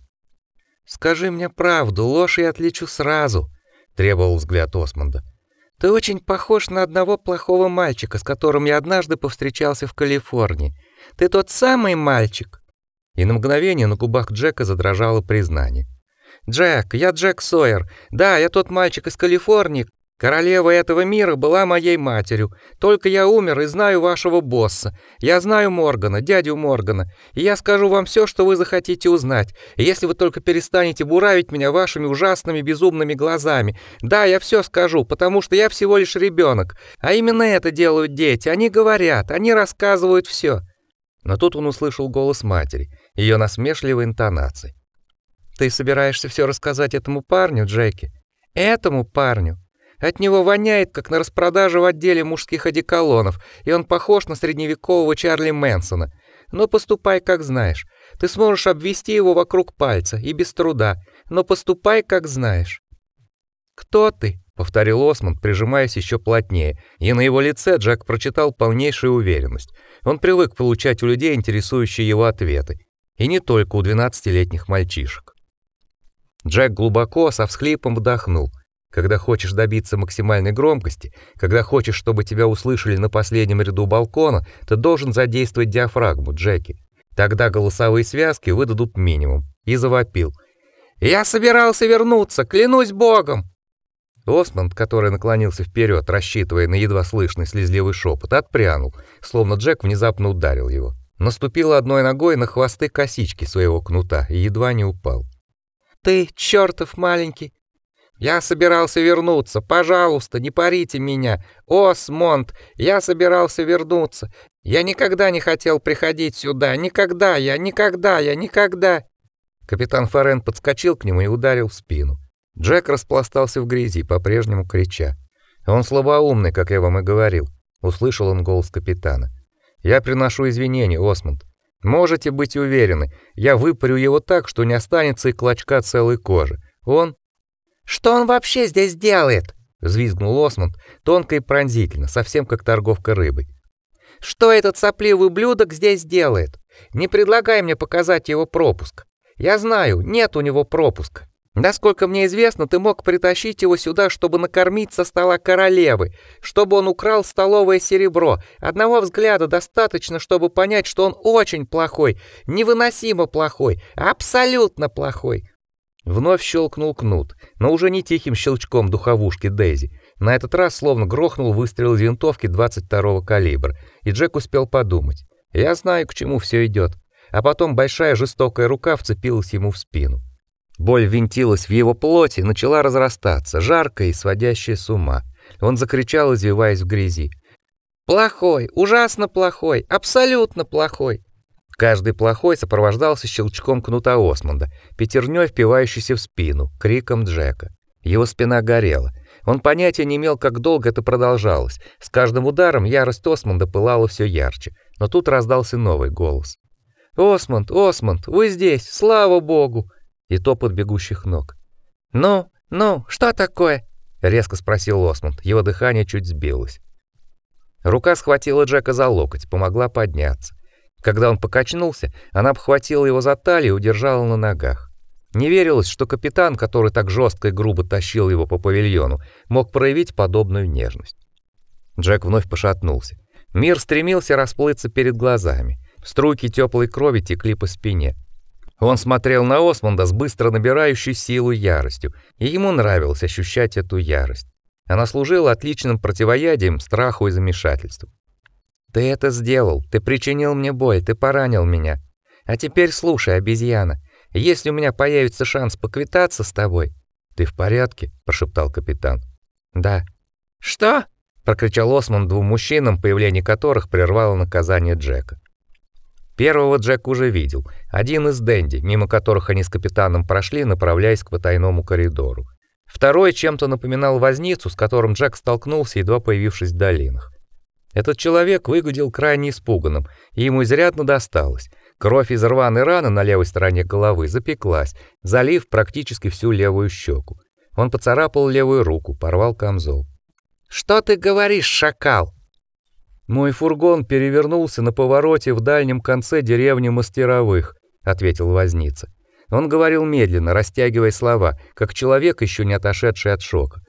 "Скажи мне правду, ложь я отличу сразу", требовал взгляд Осмонда. Ты очень похож на одного плохого мальчика, с которым я однажды повстречался в Калифорнии. Ты тот самый мальчик. И на мгновение на губах Джека задрожало признание. Джек, я Джек Сойер. Да, я тот мальчик из Калифорнии, Королева этого мира была моей матерью. Только я умер и знаю вашего босса. Я знаю Моргана, дядю Моргана. И я скажу вам все, что вы захотите узнать. если вы только перестанете буравить меня вашими ужасными безумными глазами. Да, я все скажу, потому что я всего лишь ребенок. А именно это делают дети. Они говорят, они рассказывают все. Но тут он услышал голос матери, ее насмешливой интонацией. Ты собираешься все рассказать этому парню, Джеки? Этому парню? От него воняет, как на распродаже в отделе мужских одеколонов, и он похож на средневекового Чарли Мэнсона. Но поступай, как знаешь. Ты сможешь обвести его вокруг пальца, и без труда. Но поступай, как знаешь. «Кто ты?» — повторил Осмонд, прижимаясь еще плотнее, и на его лице Джек прочитал полнейшую уверенность. Он привык получать у людей интересующие его ответы, и не только у двенадцатилетних мальчишек. Джек глубоко, со всхлипом вдохнул — когда хочешь добиться максимальной громкости, когда хочешь, чтобы тебя услышали на последнем ряду балкона, ты должен задействовать диафрагму, Джеки. Тогда голосовые связки выдадут минимум. И завопил. «Я собирался вернуться, клянусь богом!» Осмонд, который наклонился вперед, рассчитывая на едва слышный слезливый шепот, отпрянул, словно Джек внезапно ударил его. Наступил одной ногой на хвосты косички своего кнута и едва не упал. «Ты чертов маленький Я собирался вернуться. Пожалуйста, не парите меня. Осмонд, я собирался вернуться. Я никогда не хотел приходить сюда. Никогда я, никогда я, никогда. Капитан Фарен подскочил к нему и ударил в спину. Джек распластался в грязи, по-прежнему крича. Он слабоумный, как я вам и говорил, услышал он голос капитана. Я приношу извинения, Осмонд. Можете быть уверены, я выпарю его так, что не останется и клочка целой кожи. Он Что он вообще здесь делает? взвизгнул Осмонд, тонко и пронзительно, совсем как торговка рыбой. Что этот сопливый ублюдок здесь делает? Не предлагай мне показать его пропуск. Я знаю, нет у него пропуска. Насколько мне известно, ты мог притащить его сюда, чтобы накормить со стола королевы, чтобы он украл столовое серебро. Одного взгляда достаточно, чтобы понять, что он очень плохой, невыносимо плохой, абсолютно плохой. Вновь щелкнул кнут, но уже не тихим щелчком духовушки Дейзи. На этот раз словно грохнул выстрел из винтовки 22-го калибра, и Джек успел подумать: "Я знаю, к чему все идет. А потом большая жестокая рука вцепилась ему в спину. Боль винтилась в его плоти, начала разрастаться, жаркая и сводящая с ума. Он закричал, извиваясь в грязи. «Плохой, ужасно плохой, абсолютно плохой!» Каждый плохой сопровождался щелчком кнута Осмонда, пятерней впивающейся в спину, криком Джека. Его спина горела. Он понятия не имел, как долго это продолжалось. С каждым ударом ярость Осмонда пылала все ярче. Но тут раздался новый голос. «Осмонд, Осмонд, вы здесь, слава богу!» И топот бегущих ног. «Ну, ну, что такое?» — резко спросил Осмонд. Его дыхание чуть сбилось. Рука схватила Джека за локоть, помогла подняться. Когда он покачнулся, она обхватила его за талию и удержала на ногах. Не верилось, что капитан, который так жестко и грубо тащил его по павильону, мог проявить подобную нежность. Джек вновь пошатнулся. Мир стремился расплыться перед глазами. Струйки теплой крови текли по спине. Он смотрел на Осмонда с быстро набирающей силу яростью, и ему нравилось ощущать эту ярость. Она служила отличным противоядием страху и замешательству. Ты это сделал, ты причинил мне боль, ты поранил меня. А теперь слушай, обезьяна, если у меня появится шанс поквитаться с тобой. Ты в порядке? прошептал капитан. Да. Что? прокричал Осмонд двум мужчинам, появление которых прервало наказание Джека. Первого Джек уже видел. Один из Дэнди, мимо которых они с капитаном прошли, направляясь к потайному коридору. Второй чем-то напоминал возницу, с которым Джек столкнулся, едва появившись в долинах. Этот человек выглядел крайне испуганным, и ему изрядно досталось. Кровь из рваной раны на левой стороне головы запеклась, залив практически всю левую щеку. Он поцарапал левую руку, порвал камзол. «Что ты говоришь, шакал?» Мой фургон перевернулся на повороте в дальнем конце деревни Мастеровых, ответил возница. Он говорил медленно, растягивая слова, как человек, еще не отошедший от шока.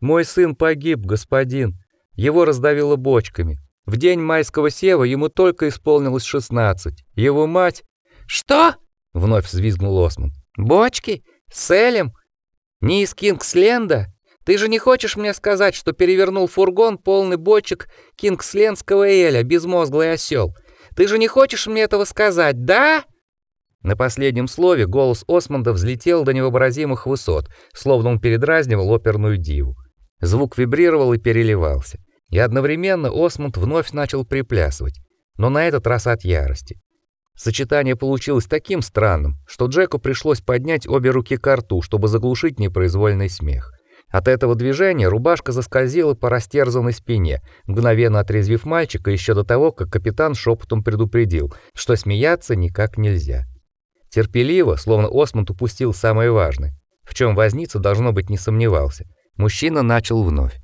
Мой сын погиб, господин. Его раздавило бочками. В день майского сева ему только исполнилось шестнадцать. Его мать Что? вновь взвизгнул Осман. Бочки? С Элем? Не из Кингсленда? Ты же не хочешь мне сказать, что перевернул фургон полный бочек кингсленского эля, безмозглый осел? Ты же не хочешь мне этого сказать, да? На последнем слове голос Осмонда взлетел до невообразимых высот, словно он передразнивал оперную диву. Звук вибрировал и переливался. И одновременно Осмонд вновь начал приплясывать, но на этот раз от ярости. Сочетание получилось таким странным, что Джеку пришлось поднять обе руки к рту, чтобы заглушить непроизвольный смех. От этого движения рубашка заскользила по растерзанной спине, мгновенно отрезвив мальчика еще до того, как капитан шепотом предупредил, что смеяться никак нельзя. Терпеливо, словно Осмонд упустил самое важное, в чем возница должно быть не сомневался. Мужчина начал вновь.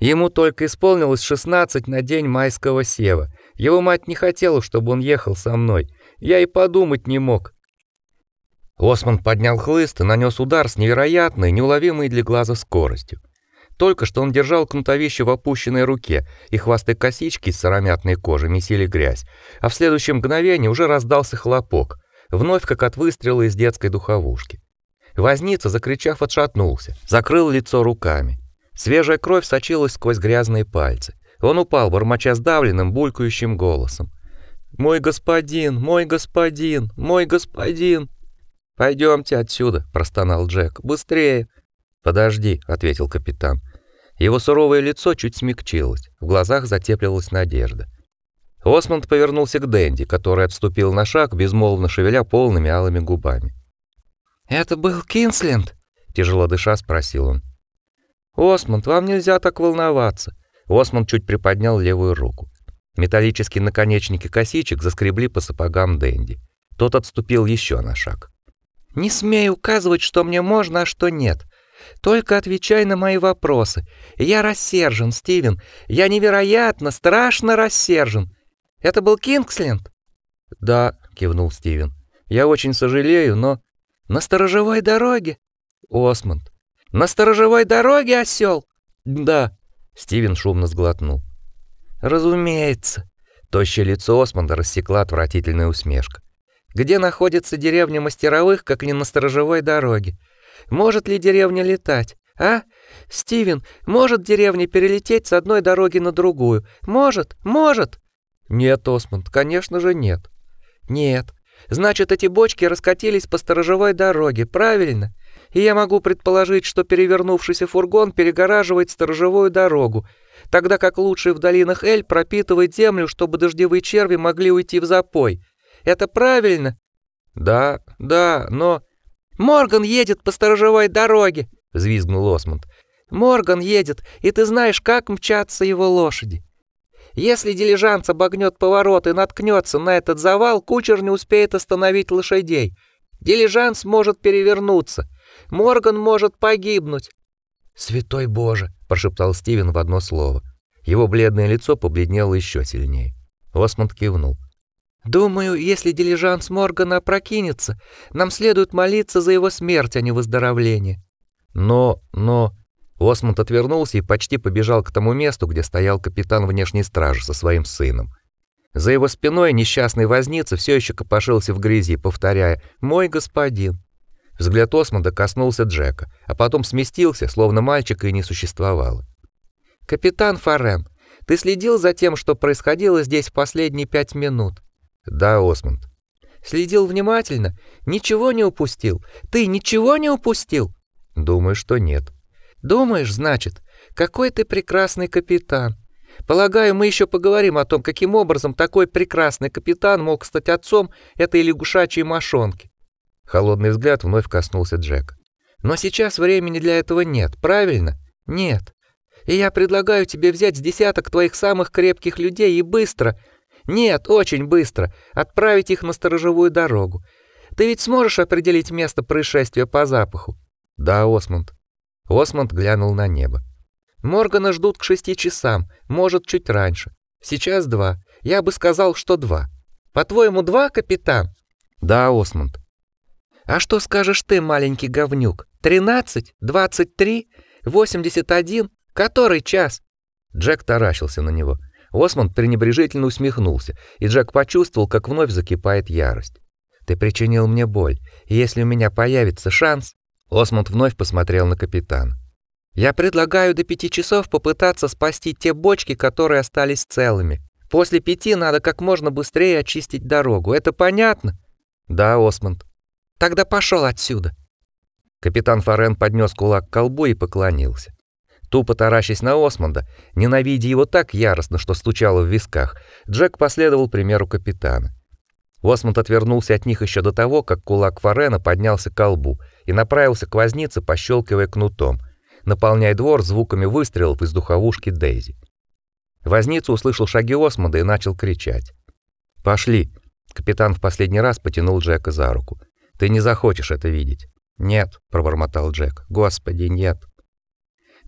Ему только исполнилось 16 на день майского сева. Его мать не хотела, чтобы он ехал со мной. Я и подумать не мог, Осман поднял хлыст и нанес удар с невероятной, неуловимой для глаза скоростью. Только что он держал кнутовище в опущенной руке, и хвосты косички с сыромятной кожи месили грязь, а в следующем мгновении уже раздался хлопок, вновь как от выстрела из детской духовушки. Возница, закричав, отшатнулся, закрыл лицо руками. Свежая кровь сочилась сквозь грязные пальцы. Он упал, бормоча сдавленным, булькающим голосом. «Мой господин, мой господин, мой господин!» Пойдемте отсюда, простонал Джек. Быстрее. «Подожди», — ответил капитан. Его суровое лицо чуть смягчилось, в глазах затеплилась надежда. Осмонд повернулся к Дэнди, который отступил на шаг, безмолвно шевеля полными алыми губами. «Это был Кинсленд?» — тяжело дыша спросил он. «Осмонд, вам нельзя так волноваться». Осмонд чуть приподнял левую руку. Металлические наконечники косичек заскребли по сапогам Дэнди. Тот отступил еще на шаг. «Не смей указывать, что мне можно, а что нет. Только отвечай на мои вопросы. Я рассержен, Стивен. Я невероятно, страшно рассержен. Это был Кингсленд?» «Да», — кивнул Стивен. «Я очень сожалею, но...» «На сторожевой дороге?» «Осмонд». «На сторожевой дороге, осел?» «Да». Стивен шумно сглотнул. «Разумеется». Тощее лицо Осмонда рассекла отвратительная усмешка. «Где находится деревня мастеровых, как не на сторожевой дороге? Может ли деревня летать? А? Стивен, может деревня перелететь с одной дороги на другую? Может? Может? Нет, Осмонд, конечно же, нет. Нет. Значит, эти бочки раскатились по сторожевой дороге, правильно? И я могу предположить, что перевернувшийся фургон перегораживает сторожевую дорогу, тогда как лучший в долинах Эль пропитывает землю, чтобы дождевые черви могли уйти в запой. Это правильно? Да, да, но Морган едет по сторожевой дороге, взвизгнул Осмонд. Морган едет, и ты знаешь, как мчатся его лошади. Если дилижанс обогнет поворот и наткнется на этот завал, кучер не успеет остановить лошадей. Дилижанс может перевернуться. Морган может погибнуть. Святой Боже, прошептал Стивен в одно слово. Его бледное лицо побледнело еще сильнее. Осмонд кивнул. Думаю, если дилижанс Моргана опрокинется, нам следует молиться за его смерть, а не выздоровление. Но, но Осмонд отвернулся и почти побежал к тому месту, где стоял капитан внешней стражи со своим сыном. За его спиной несчастный возница все еще копошился в грязи, повторяя: "Мой господин". Взгляд Осмонда коснулся Джека, а потом сместился, словно мальчика и не существовало. "Капитан Фарен, ты следил за тем, что происходило здесь в последние пять минут?" "Да, Осмонд". "Следил внимательно, ничего не упустил. Ты ничего не упустил?" "Думаю, что нет". Думаешь, значит, какой ты прекрасный капитан. Полагаю, мы еще поговорим о том, каким образом такой прекрасный капитан мог стать отцом этой лягушачьей мошонки. Холодный взгляд вновь коснулся Джека. Но сейчас времени для этого нет, правильно? Нет. И я предлагаю тебе взять с десяток твоих самых крепких людей и быстро, нет, очень быстро, отправить их на сторожевую дорогу. Ты ведь сможешь определить место происшествия по запаху? Да, Осмонд. Осмонд глянул на небо. Моргана ждут к шести часам, может, чуть раньше. Сейчас два. Я бы сказал, что два. По-твоему, два, капитан? Да, Осмонд. А что скажешь ты, маленький говнюк? Тринадцать? Двадцать три? Восемьдесят один? Который час? Джек таращился на него. Осмонд пренебрежительно усмехнулся, и Джек почувствовал, как вновь закипает ярость. Ты причинил мне боль, и если у меня появится шанс, Осмонд вновь посмотрел на капитана. Я предлагаю до пяти часов попытаться спасти те бочки, которые остались целыми. После пяти надо как можно быстрее очистить дорогу. Это понятно? Да, Осмонд. Тогда пошел отсюда. Капитан Форен поднес кулак к колбу и поклонился. Тупо таращась на Осмонда, ненавидя его так яростно, что стучало в висках, Джек последовал примеру капитана. Осмонд отвернулся от них еще до того, как кулак Форена поднялся к колбу — и направился к вознице, пощелкивая кнутом, наполняя двор звуками выстрелов из духовушки Дейзи. Возница услышал шаги Осмонда и начал кричать. «Пошли!» Капитан в последний раз потянул Джека за руку. «Ты не захочешь это видеть». «Нет», — пробормотал Джек. «Господи, нет».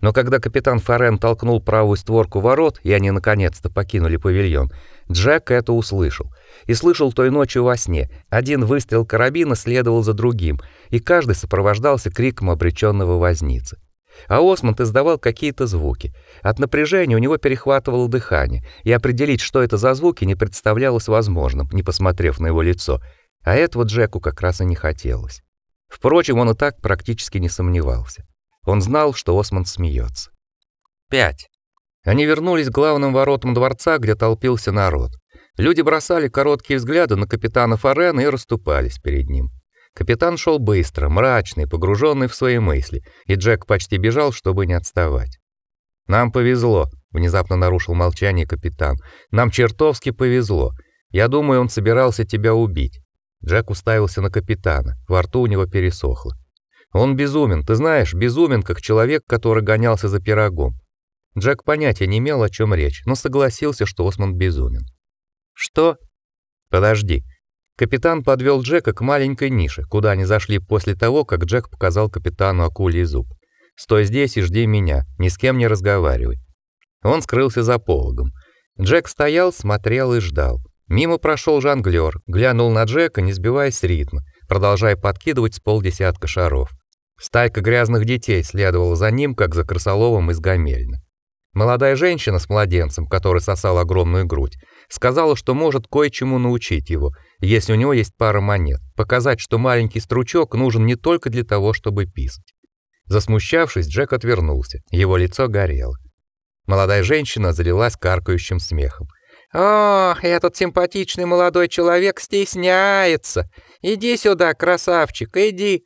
Но когда капитан Форен толкнул правую створку ворот, и они наконец-то покинули павильон, Джек это услышал. И слышал той ночью во сне. Один выстрел карабина следовал за другим, и каждый сопровождался криком обреченного возницы. А Осмонд издавал какие-то звуки. От напряжения у него перехватывало дыхание, и определить, что это за звуки, не представлялось возможным, не посмотрев на его лицо. А этого Джеку как раз и не хотелось. Впрочем, он и так практически не сомневался. Он знал, что Осмонд смеется. 5. Они вернулись к главным воротам дворца, где толпился народ. Люди бросали короткие взгляды на капитана Форена и расступались перед ним. Капитан шел быстро, мрачный, погруженный в свои мысли, и Джек почти бежал, чтобы не отставать. Нам повезло, внезапно нарушил молчание капитан. Нам чертовски повезло. Я думаю, он собирался тебя убить. Джек уставился на капитана. Во рту у него пересохло. Он безумен, ты знаешь, безумен, как человек, который гонялся за пирогом. Джек понятия не имел, о чем речь, но согласился, что Осмонд безумен. Что? Подожди. Капитан подвел Джека к маленькой нише, куда они зашли после того, как Джек показал капитану акулий зуб. Стой здесь и жди меня, ни с кем не разговаривай. Он скрылся за пологом. Джек стоял, смотрел и ждал. Мимо прошел жонглёр, глянул на Джека, не сбиваясь с ритма, продолжая подкидывать с полдесятка шаров. Стайка грязных детей следовала за ним, как за крысоловом из Гамельна. Молодая женщина с младенцем, который сосал огромную грудь, сказала, что может кое-чему научить его, если у него есть пара монет, показать, что маленький стручок нужен не только для того, чтобы писать. Засмущавшись, Джек отвернулся. Его лицо горело. Молодая женщина залилась каркающим смехом. «Ох, этот симпатичный молодой человек стесняется. Иди сюда, красавчик, иди!»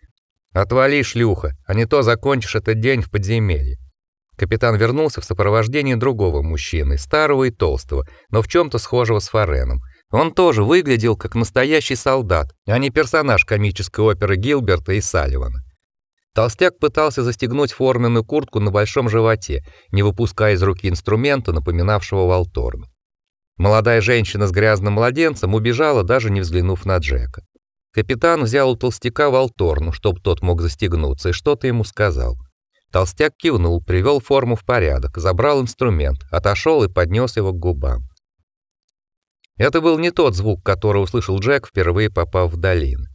«Отвали, шлюха, а не то закончишь этот день в подземелье». Капитан вернулся в сопровождении другого мужчины, старого и толстого, но в чем то схожего с Фареном. Он тоже выглядел как настоящий солдат, а не персонаж комической оперы Гилберта и Салливана. Толстяк пытался застегнуть форменную куртку на большом животе, не выпуская из руки инструмента, напоминавшего валторну. Молодая женщина с грязным младенцем убежала, даже не взглянув на Джека. Капитан взял у толстяка валторну, чтобы тот мог застегнуться, и что-то ему сказал. Толстяк кивнул, привел форму в порядок, забрал инструмент, отошел и поднес его к губам. Это был не тот звук, который услышал Джек, впервые попав в долину.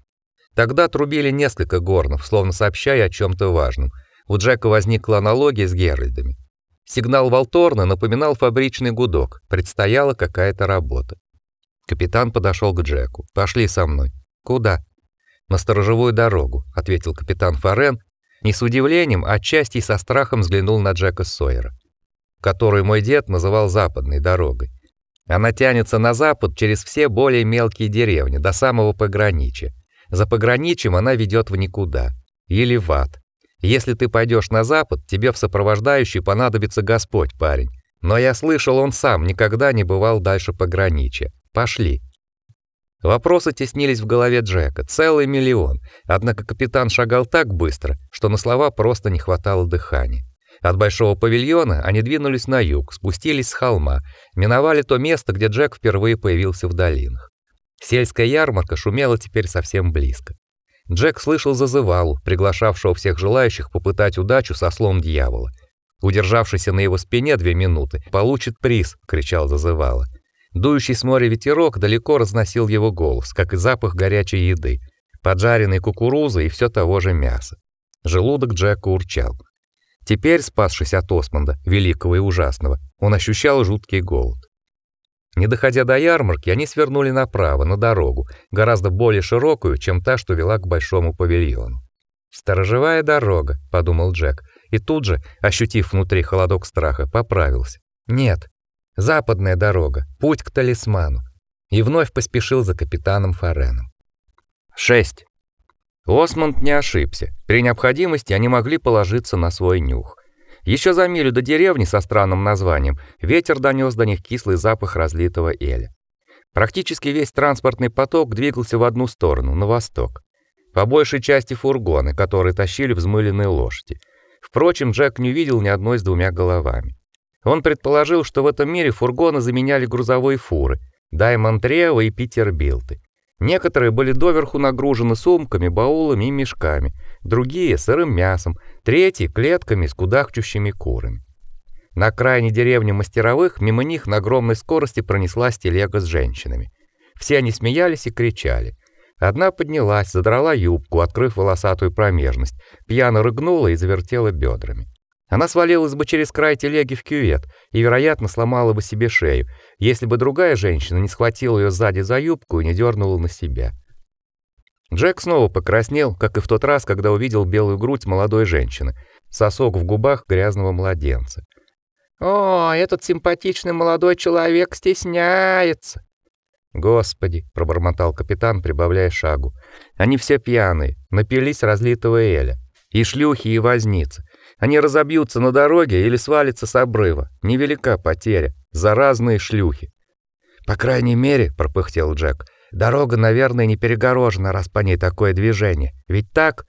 Тогда трубили несколько горнов, словно сообщая о чем то важном. У Джека возникла аналогия с Геральдами. Сигнал Волторна напоминал фабричный гудок. Предстояла какая-то работа. Капитан подошел к Джеку. Пошли со мной. Куда? На сторожевую дорогу, ответил капитан Фарен, не с удивлением, а отчасти со страхом взглянул на Джека Сойера, который мой дед называл западной дорогой. Она тянется на запад через все более мелкие деревни до самого пограничья. За пограничьем она ведет в никуда или в ад. Если ты пойдешь на запад, тебе в сопровождающий понадобится Господь, парень. Но я слышал, он сам никогда не бывал дальше пограничья. Пошли. Вопросы теснились в голове Джека, целый миллион. Однако капитан шагал так быстро, что на слова просто не хватало дыхания. От большого павильона они двинулись на юг, спустились с холма, миновали то место, где Джек впервые появился в долинах. Сельская ярмарка шумела теперь совсем близко. Джек слышал зазывалу, приглашавшего всех желающих попытать удачу со слом дьявола. Удержавшийся на его спине две минуты получит приз, кричал зазывала. Дующий с моря ветерок далеко разносил его голос, как и запах горячей еды, поджаренной кукурузы и все того же мяса. Желудок Джека урчал. Теперь, спасшись от Осмонда, великого и ужасного, он ощущал жуткий голод. Не доходя до ярмарки, они свернули направо, на дорогу, гораздо более широкую, чем та, что вела к большому павильону. «Сторожевая дорога», — подумал Джек, и тут же, ощутив внутри холодок страха, поправился. «Нет, западная дорога, путь к талисману». И вновь поспешил за капитаном Фареном. 6. Осмонд не ошибся. При необходимости они могли положиться на свой нюх. Еще за милю до деревни со странным названием ветер донес до них кислый запах разлитого эля. Практически весь транспортный поток двигался в одну сторону, на восток. По большей части фургоны, которые тащили взмыленные лошади. Впрочем, Джек не увидел ни одной с двумя головами. Он предположил, что в этом мире фургоны заменяли грузовые фуры, Даймонд Рео и Питербилты. Некоторые были доверху нагружены сумками, баулами и мешками, другие сырым мясом, третьи клетками с кудахчущими курами. На окраине деревни мастеровых мимо них на огромной скорости пронеслась телега с женщинами. Все они смеялись и кричали. Одна поднялась, задрала юбку, открыв волосатую промежность, пьяно рыгнула и завертела бедрами. Она свалилась бы через край телеги в кювет и, вероятно, сломала бы себе шею, если бы другая женщина не схватила ее сзади за юбку и не дернула на себя. Джек снова покраснел, как и в тот раз, когда увидел белую грудь молодой женщины, сосок в губах грязного младенца. «О, этот симпатичный молодой человек стесняется!» Господи, пробормотал капитан, прибавляя шагу. Они все пьяные, напились разлитого эля. И шлюхи, и возницы. Они разобьются на дороге или свалятся с обрыва. Невелика потеря. Заразные шлюхи. По крайней мере, пропыхтел Джек. Дорога, наверное, не перегорожена, раз по ней такое движение. Ведь так?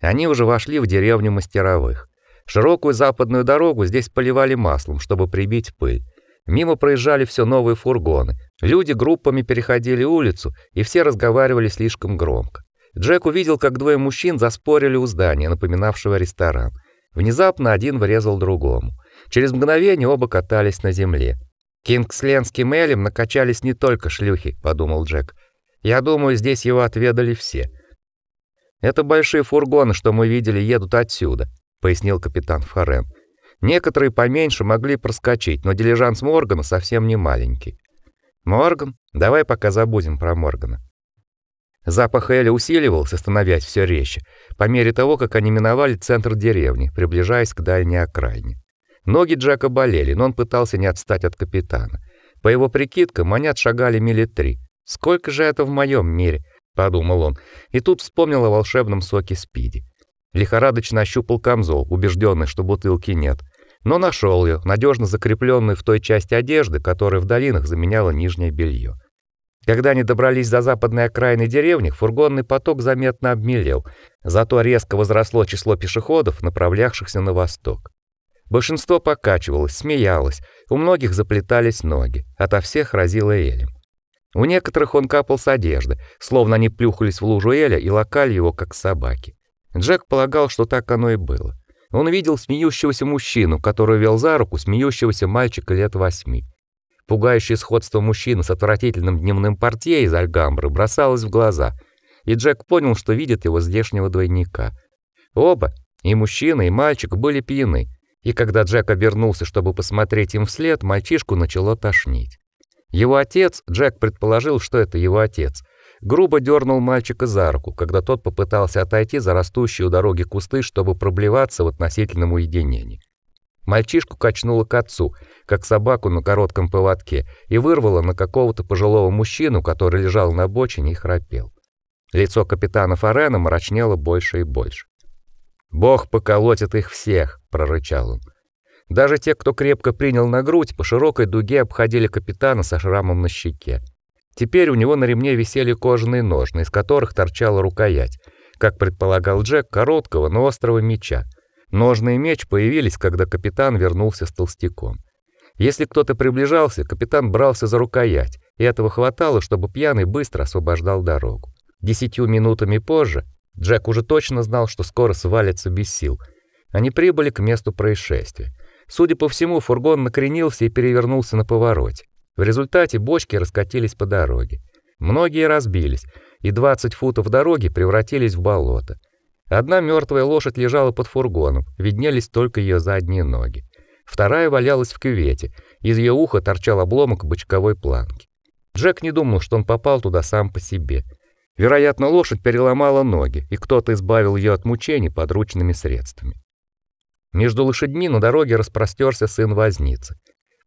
Они уже вошли в деревню мастеровых. Широкую западную дорогу здесь поливали маслом, чтобы прибить пыль. Мимо проезжали все новые фургоны. Люди группами переходили улицу, и все разговаривали слишком громко. Джек увидел, как двое мужчин заспорили у здания, напоминавшего ресторан. Внезапно один врезал другому. Через мгновение оба катались на земле. Кингсленским элем накачались не только шлюхи, подумал Джек. Я думаю, здесь его отведали все. Это большие фургоны, что мы видели, едут отсюда, пояснил капитан Форен. Некоторые поменьше могли проскочить, но дилижанс Моргана совсем не маленький. Морган, давай пока забудем про Моргана. Запах Эля усиливался, становясь все резче, по мере того, как они миновали центр деревни, приближаясь к дальней окраине. Ноги Джека болели, но он пытался не отстать от капитана. По его прикидкам, они отшагали мили три. Сколько же это в моем мире, подумал он, и тут вспомнил о волшебном соке Спиди. Лихорадочно ощупал камзол, убежденный, что бутылки нет, но нашел ее, надежно закрепленную в той части одежды, которая в долинах заменяла нижнее белье. Когда они добрались до западной окраины деревни, фургонный поток заметно обмелел, зато резко возросло число пешеходов, направлявшихся на восток. Большинство покачивалось, смеялось, у многих заплетались ноги, ото всех разило элем. У некоторых он капал с одежды, словно они плюхались в лужу эля и лакали его как собаки. Джек полагал, что так оно и было. Он видел смеющегося мужчину, который вел за руку смеющегося мальчика лет восьми. Пугающее сходство мужчины с отвратительным дневным портье из Альгамбры бросалось в глаза, и Джек понял, что видит его здешнего двойника. Оба, и мужчина, и мальчик, были пьяны, и когда Джек обернулся, чтобы посмотреть им вслед, мальчишку начало тошнить. Его отец, Джек предположил, что это его отец, грубо дернул мальчика за руку, когда тот попытался отойти за растущие у дороги кусты, чтобы проблеваться в относительном уединении. Мальчишку качнуло к отцу, как собаку на коротком поводке, и вырвало на какого-то пожилого мужчину, который лежал на обочине и храпел. Лицо капитана Форена мрачнело больше и больше. Бог поколотит их всех, прорычал он. Даже те, кто крепко принял на грудь, по широкой дуге обходили капитана со шрамом на щеке. Теперь у него на ремне висели кожаные ножны, из которых торчала рукоять, как предполагал Джек, короткого, но острого меча. Ножны и меч появились, когда капитан вернулся с толстяком. Если кто-то приближался, капитан брался за рукоять, и этого хватало, чтобы пьяный быстро освобождал дорогу. Десятью минутами позже Джек уже точно знал, что скоро свалится без сил. Они прибыли к месту происшествия. Судя по всему, фургон накренился и перевернулся на повороте. В результате бочки раскатились по дороге. Многие разбились, и 20 футов дороги превратились в болото. Одна мертвая лошадь лежала под фургоном, виднелись только ее задние ноги. Вторая валялась в кювете, из ее уха торчал обломок бочковой планки. Джек не думал, что он попал туда сам по себе. Вероятно, лошадь переломала ноги, и кто-то избавил ее от мучений подручными средствами. Между лошадьми на дороге распростерся сын возницы.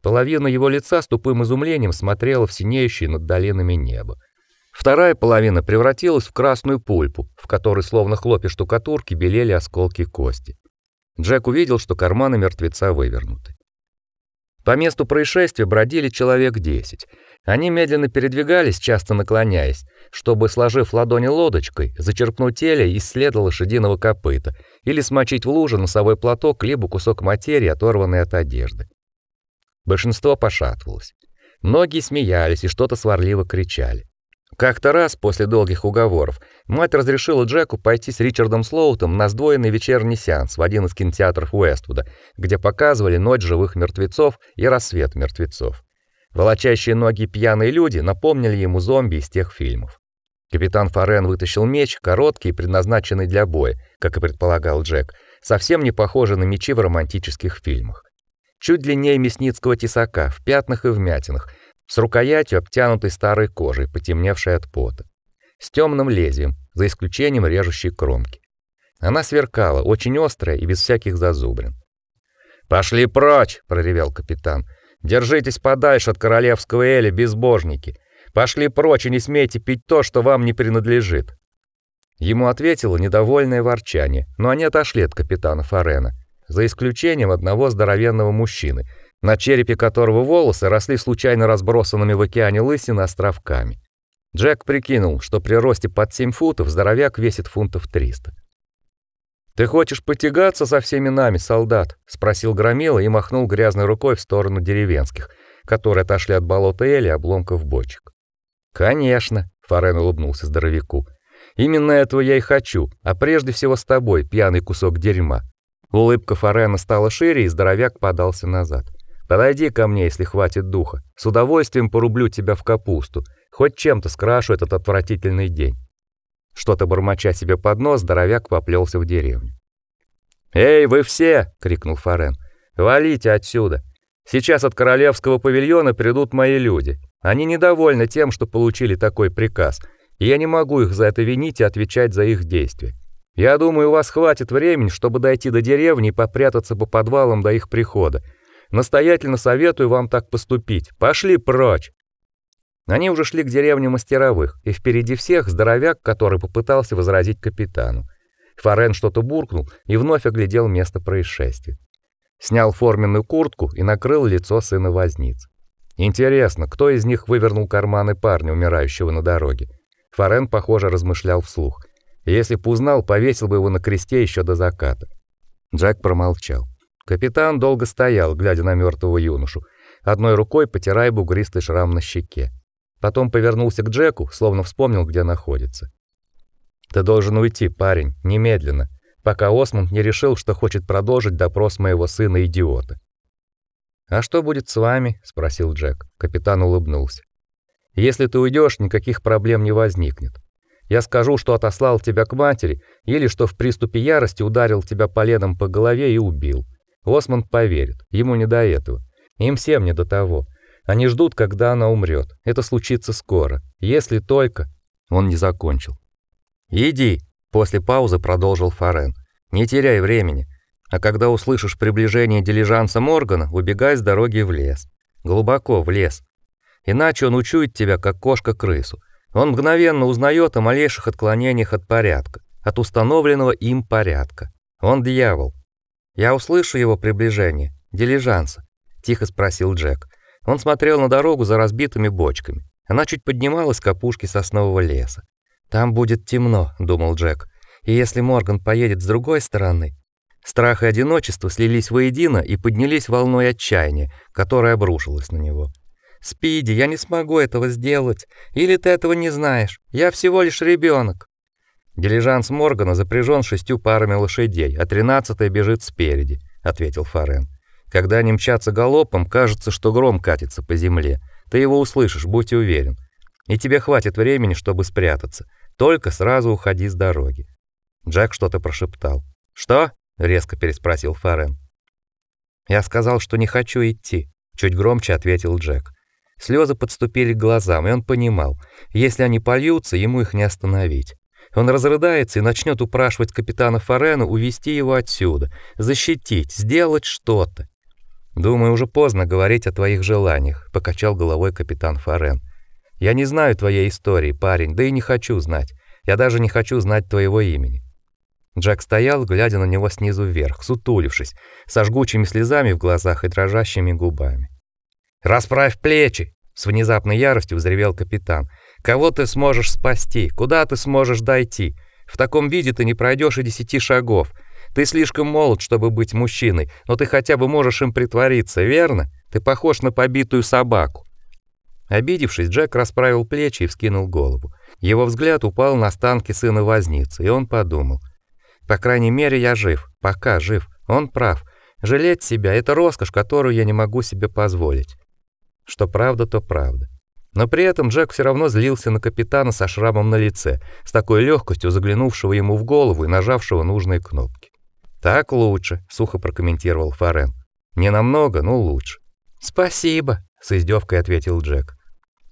Половина его лица с тупым изумлением смотрела в синеющее над долинами небо. Вторая половина превратилась в красную пульпу, в которой словно хлопья штукатурки белели осколки кости. Джек увидел, что карманы мертвеца вывернуты. По месту происшествия бродили человек десять. Они медленно передвигались, часто наклоняясь, чтобы, сложив ладони лодочкой, зачерпнуть теле из следа лошадиного копыта или смочить в луже носовой платок либо кусок материи, оторванный от одежды. Большинство пошатывалось. Многие смеялись и что-то сварливо кричали. Как-то раз после долгих уговоров мать разрешила Джеку пойти с Ричардом Слоутом на сдвоенный вечерний сеанс в один из кинотеатров Уэствуда, где показывали Ночь живых мертвецов и Рассвет мертвецов. Волочащие ноги пьяные люди напомнили ему зомби из тех фильмов. Капитан Форен вытащил меч, короткий предназначенный для боя, как и предполагал Джек, совсем не похожий на мечи в романтических фильмах. Чуть длиннее мясницкого тесака, в пятнах и вмятинах, с рукоятью, обтянутой старой кожей, потемневшей от пота, с темным лезвием, за исключением режущей кромки. Она сверкала, очень острая и без всяких зазубрин. "Пошли прочь", проревел капитан. "Держитесь подальше от королевского эля, безбожники. Пошли прочь и не смейте пить то, что вам не принадлежит. Ему ответило недовольное ворчание, но они отошли от капитана Фарена, за исключением одного здоровенного мужчины, на черепе которого волосы росли случайно разбросанными в океане лысины островками. Джек прикинул, что при росте под 7 футов здоровяк весит фунтов 300. Ты хочешь потягаться со всеми нами, солдат? спросил Громила и махнул грязной рукой в сторону деревенских, которые отошли от болота Эли обломков бочек. Конечно, Фарен улыбнулся здоровяку. Именно этого я и хочу, а прежде всего с тобой, пьяный кусок дерьма. Улыбка Фарена стала шире, и здоровяк подался назад. Подойди ко мне, если хватит духа. С удовольствием порублю тебя в капусту, хоть чем-то скрашу этот отвратительный день. Что-то бормоча себе под нос, здоровяк поплелся в деревню. "Эй, вы все!" крикнул Фарен. "Валите отсюда. Сейчас от королевского павильона придут мои люди. Они недовольны тем, что получили такой приказ, и я не могу их за это винить и отвечать за их действия. Я думаю, у вас хватит времени, чтобы дойти до деревни и попрятаться по подвалам до их прихода. Настоятельно советую вам так поступить. Пошли прочь. Они уже шли к деревне мастеровых, и впереди всех здоровяк, который попытался возразить капитану. Фарен что-то буркнул и вновь оглядел место происшествия. Снял форменную куртку и накрыл лицо сына возниц. Интересно, кто из них вывернул карманы парня, умирающего на дороге? Фарен, похоже, размышлял вслух. Если бы узнал, повесил бы его на кресте еще до заката. Джек промолчал. Капитан долго стоял, глядя на мертвого юношу, одной рукой потирая бугристый шрам на щеке. Потом повернулся к Джеку, словно вспомнил, где находится. Ты должен уйти, парень, немедленно, пока Осмонд не решил, что хочет продолжить допрос моего сына-идиота. А что будет с вами? спросил Джек. Капитан улыбнулся. Если ты уйдешь, никаких проблем не возникнет. Я скажу, что отослал тебя к матери, или что в приступе ярости ударил тебя поленом по голове и убил. Осмонд поверит. Ему не до этого. Им всем не до того. Они ждут, когда она умрет. Это случится скоро, если только он не закончил. Иди, после паузы продолжил Фарен. Не теряй времени. А когда услышишь приближение дилижанса Моргана, убегай с дороги в лес. Глубоко в лес. Иначе он учует тебя как кошка крысу. Он мгновенно узнает о малейших отклонениях от порядка, от установленного им порядка. Он дьявол. Я услышу его приближение. Дилижанса, тихо спросил Джек. Он смотрел на дорогу за разбитыми бочками. Она чуть поднималась к опушке соснового леса. Там будет темно, думал Джек. И если Морган поедет с другой стороны, страх и одиночество слились воедино и поднялись волной отчаяния, которая обрушилась на него. Спиди, я не смогу этого сделать. Или ты этого не знаешь? Я всего лишь ребенок. Дилижанс Моргана запряжен шестью парами лошадей, а тринадцатая бежит спереди, ответил Фарен. Когда они мчатся галопом, кажется, что гром катится по земле. Ты его услышишь, будь уверен. И тебе хватит времени, чтобы спрятаться. Только сразу уходи с дороги. Джек что-то прошептал. Что? резко переспросил Фарен. Я сказал, что не хочу идти, чуть громче ответил Джек. Слезы подступили к глазам, и он понимал, если они польются, ему их не остановить. Он разрыдается и начнет упрашивать капитана Фарена увести его отсюда, защитить, сделать что-то. Думаю, уже поздно говорить о твоих желаниях, покачал головой капитан Фарен. Я не знаю твоей истории, парень, да и не хочу знать. Я даже не хочу знать твоего имени. Джек стоял, глядя на него снизу вверх, сутулившись, со жгучими слезами в глазах и дрожащими губами. "Расправь плечи", с внезапной яростью взревел капитан. "Кого ты сможешь спасти? Куда ты сможешь дойти? В таком виде ты не пройдешь и десяти шагов. Ты слишком молод, чтобы быть мужчиной, но ты хотя бы можешь им притвориться, верно? Ты похож на побитую собаку. Обидевшись, Джек расправил плечи и вскинул голову. Его взгляд упал на останки сына возницы, и он подумал: по крайней мере, я жив, пока жив. Он прав. Жалеть себя это роскошь, которую я не могу себе позволить. Что правда, то правда. Но при этом Джек все равно злился на капитана со шрамом на лице, с такой легкостью заглянувшего ему в голову и нажавшего нужные кнопки. Так лучше, сухо прокомментировал Фарен. Не намного, но лучше. Спасибо, с издевкой ответил Джек.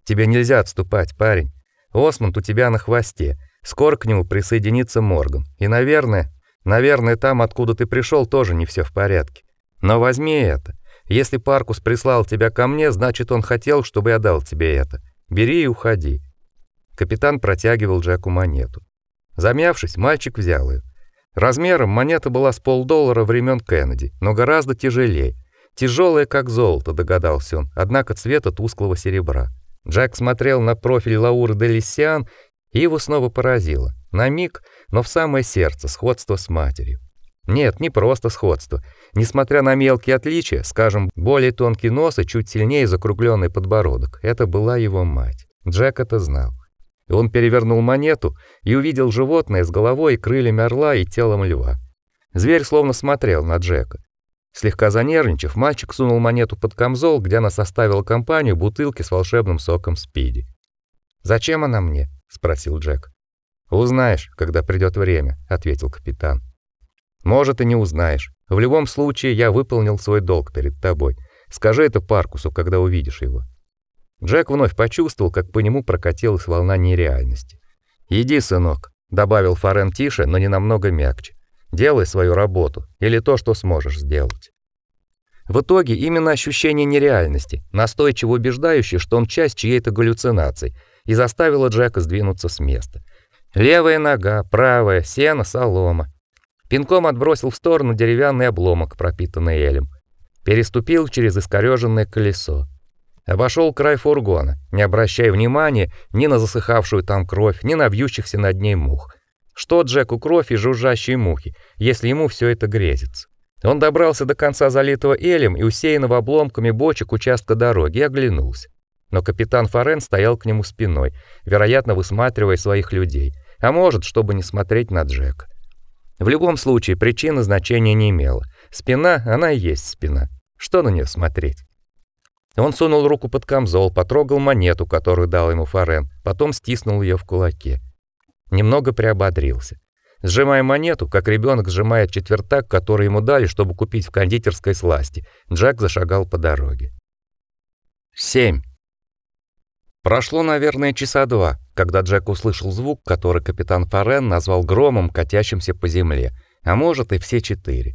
Тебе нельзя отступать, парень. Осмонд у тебя на хвосте. Скоро к нему присоединится Морган. И, наверное, наверное, там, откуда ты пришел, тоже не все в порядке. Но возьми это. Если Паркус прислал тебя ко мне, значит, он хотел, чтобы я дал тебе это. Бери и уходи. Капитан протягивал Джеку монету. Замявшись, мальчик взял ее. Размером монета была с полдоллара времен Кеннеди, но гораздо тяжелее. Тяжелая, как золото, догадался он, однако цвета тусклого серебра. Джек смотрел на профиль Лауры де Лиссиан, и его снова поразило. На миг, но в самое сердце сходство с матерью. Нет, не просто сходство. Несмотря на мелкие отличия, скажем, более тонкий нос и чуть сильнее закругленный подбородок, это была его мать. Джек это знал. И он перевернул монету и увидел животное с головой и крыльями орла и телом льва. Зверь словно смотрел на Джека. Слегка занервничав, мальчик сунул монету под камзол, где она составила компанию бутылки с волшебным соком Спиди. "Зачем она мне?" спросил Джек. "Узнаешь, когда придет время", ответил капитан. "Может, и не узнаешь. В любом случае я выполнил свой долг перед тобой. Скажи это Паркусу, когда увидишь его". Джек вновь почувствовал, как по нему прокатилась волна нереальности. "Иди, сынок", добавил Фарен тише, но не намного мягче. Делай свою работу или то, что сможешь сделать. В итоге именно ощущение нереальности, настойчиво убеждающее, что он часть чьей-то галлюцинации, и заставило Джека сдвинуться с места. Левая нога, правая, сено, солома. Пинком отбросил в сторону деревянный обломок, пропитанный элем. Переступил через искорёженное колесо. Обошел край фургона, не обращая внимания ни на засыхавшую там кровь, ни на вьющихся над ней мух. Что Джеку кровь и жужжащие мухи, если ему все это грезится? Он добрался до конца залитого элем и усеянного обломками бочек участка дороги и оглянулся. Но капитан Форен стоял к нему спиной, вероятно, высматривая своих людей, а может, чтобы не смотреть на Джека. В любом случае, причина значения не имела. Спина, она и есть спина. Что на нее смотреть? Он сунул руку под камзол, потрогал монету, которую дал ему Форен, потом стиснул ее в кулаке немного приободрился. Сжимая монету, как ребенок сжимает четвертак, который ему дали, чтобы купить в кондитерской сласти, Джек зашагал по дороге. 7. Прошло, наверное, часа два, когда Джек услышал звук, который капитан Форен назвал громом, катящимся по земле, а может и все четыре.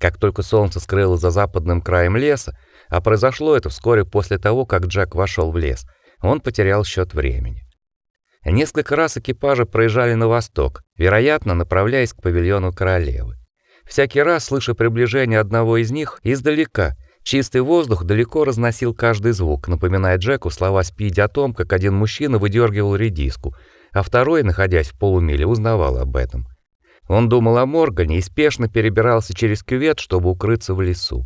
Как только солнце скрылось за западным краем леса, а произошло это вскоре после того, как Джек вошел в лес, он потерял счет времени. Несколько раз экипажи проезжали на восток, вероятно, направляясь к павильону королевы. Всякий раз, слыша приближение одного из них издалека, чистый воздух далеко разносил каждый звук, напоминая Джеку слова Спиди о том, как один мужчина выдергивал редиску, а второй, находясь в полумиле, узнавал об этом. Он думал о Моргане и спешно перебирался через кювет, чтобы укрыться в лесу.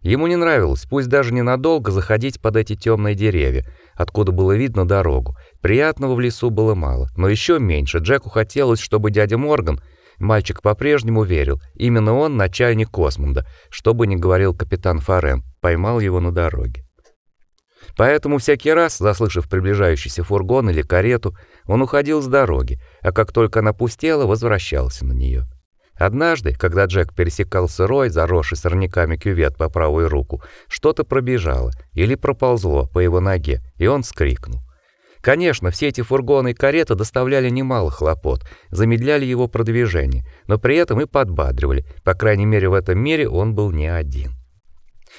Ему не нравилось, пусть даже ненадолго, заходить под эти темные деревья, откуда было видно дорогу. Приятного в лесу было мало, но еще меньше Джеку хотелось, чтобы дядя Морган, мальчик по-прежнему верил, именно он начальник Космонда, что бы ни говорил капитан Фарем, поймал его на дороге. Поэтому всякий раз, заслышав приближающийся фургон или карету, он уходил с дороги, а как только она пустела, возвращался на нее. Однажды, когда Джек пересекал сырой, заросший сорняками кювет по правую руку, что-то пробежало или проползло по его ноге, и он вскрикнул. Конечно, все эти фургоны и кареты доставляли немало хлопот, замедляли его продвижение, но при этом и подбадривали. По крайней мере, в этом мире он был не один.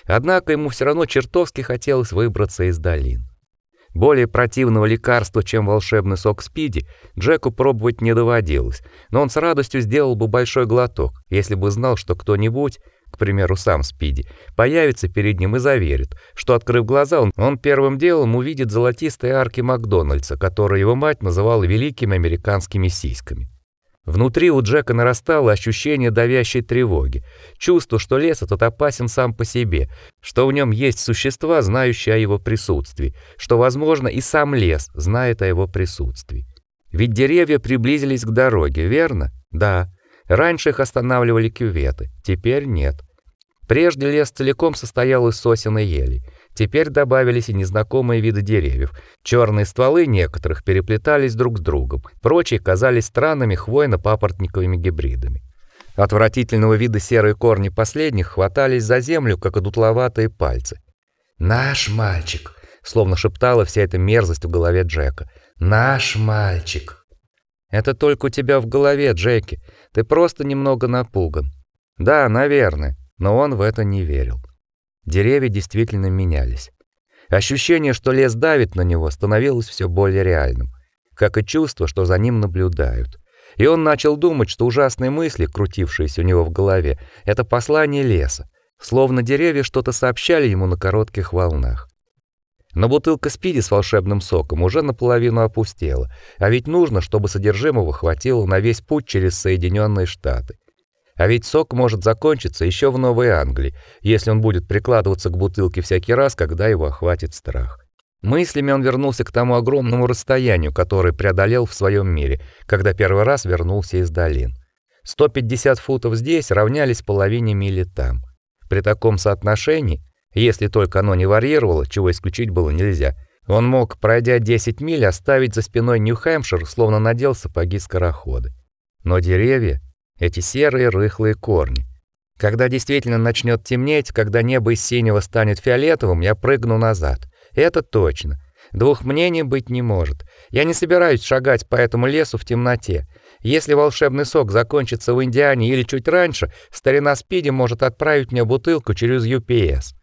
Однако ему все равно чертовски хотелось выбраться из долин. Более противного лекарства, чем волшебный сок Спиди, Джеку пробовать не доводилось, но он с радостью сделал бы большой глоток, если бы знал, что кто-нибудь, к примеру, сам Спиди, появится перед ним и заверит, что открыв глаза, он, он первым делом увидит золотистые арки Макдональдса, которые его мать называла великими американскими сиськами. Внутри у Джека нарастало ощущение давящей тревоги, чувство, что лес этот опасен сам по себе, что в нем есть существа, знающие о его присутствии, что, возможно, и сам лес знает о его присутствии. Ведь деревья приблизились к дороге, верно? Да. Раньше их останавливали кюветы, теперь нет. Прежде лес целиком состоял из сосен и елей. Теперь добавились и незнакомые виды деревьев. Черные стволы некоторых переплетались друг с другом, прочие казались странными хвойно-папоротниковыми гибридами. Отвратительного вида серые корни последних хватались за землю, как одутловатые пальцы. «Наш мальчик!» — словно шептала вся эта мерзость в голове Джека. «Наш мальчик!» «Это только у тебя в голове, Джеки. Ты просто немного напуган». «Да, наверное», но он в это не верил. Деревья действительно менялись. Ощущение, что лес давит на него, становилось все более реальным, как и чувство, что за ним наблюдают. И он начал думать, что ужасные мысли, крутившиеся у него в голове, это послание леса, словно деревья что-то сообщали ему на коротких волнах. Но бутылка спиди с волшебным соком уже наполовину опустела, а ведь нужно, чтобы содержимого хватило на весь путь через Соединенные Штаты. А ведь сок может закончиться еще в Новой Англии, если он будет прикладываться к бутылке всякий раз, когда его охватит страх. Мыслями он вернулся к тому огромному расстоянию, которое преодолел в своем мире, когда первый раз вернулся из долин. 150 футов здесь равнялись половине мили там. При таком соотношении, если только оно не варьировало, чего исключить было нельзя, он мог, пройдя 10 миль, оставить за спиной Нью-Хэмпшир, словно надел сапоги скорохода. Но деревья, эти серые рыхлые корни. Когда действительно начнет темнеть, когда небо из синего станет фиолетовым, я прыгну назад. Это точно. Двух мнений быть не может. Я не собираюсь шагать по этому лесу в темноте. Если волшебный сок закончится в Индиане или чуть раньше, старина Спиди может отправить мне бутылку через UPS.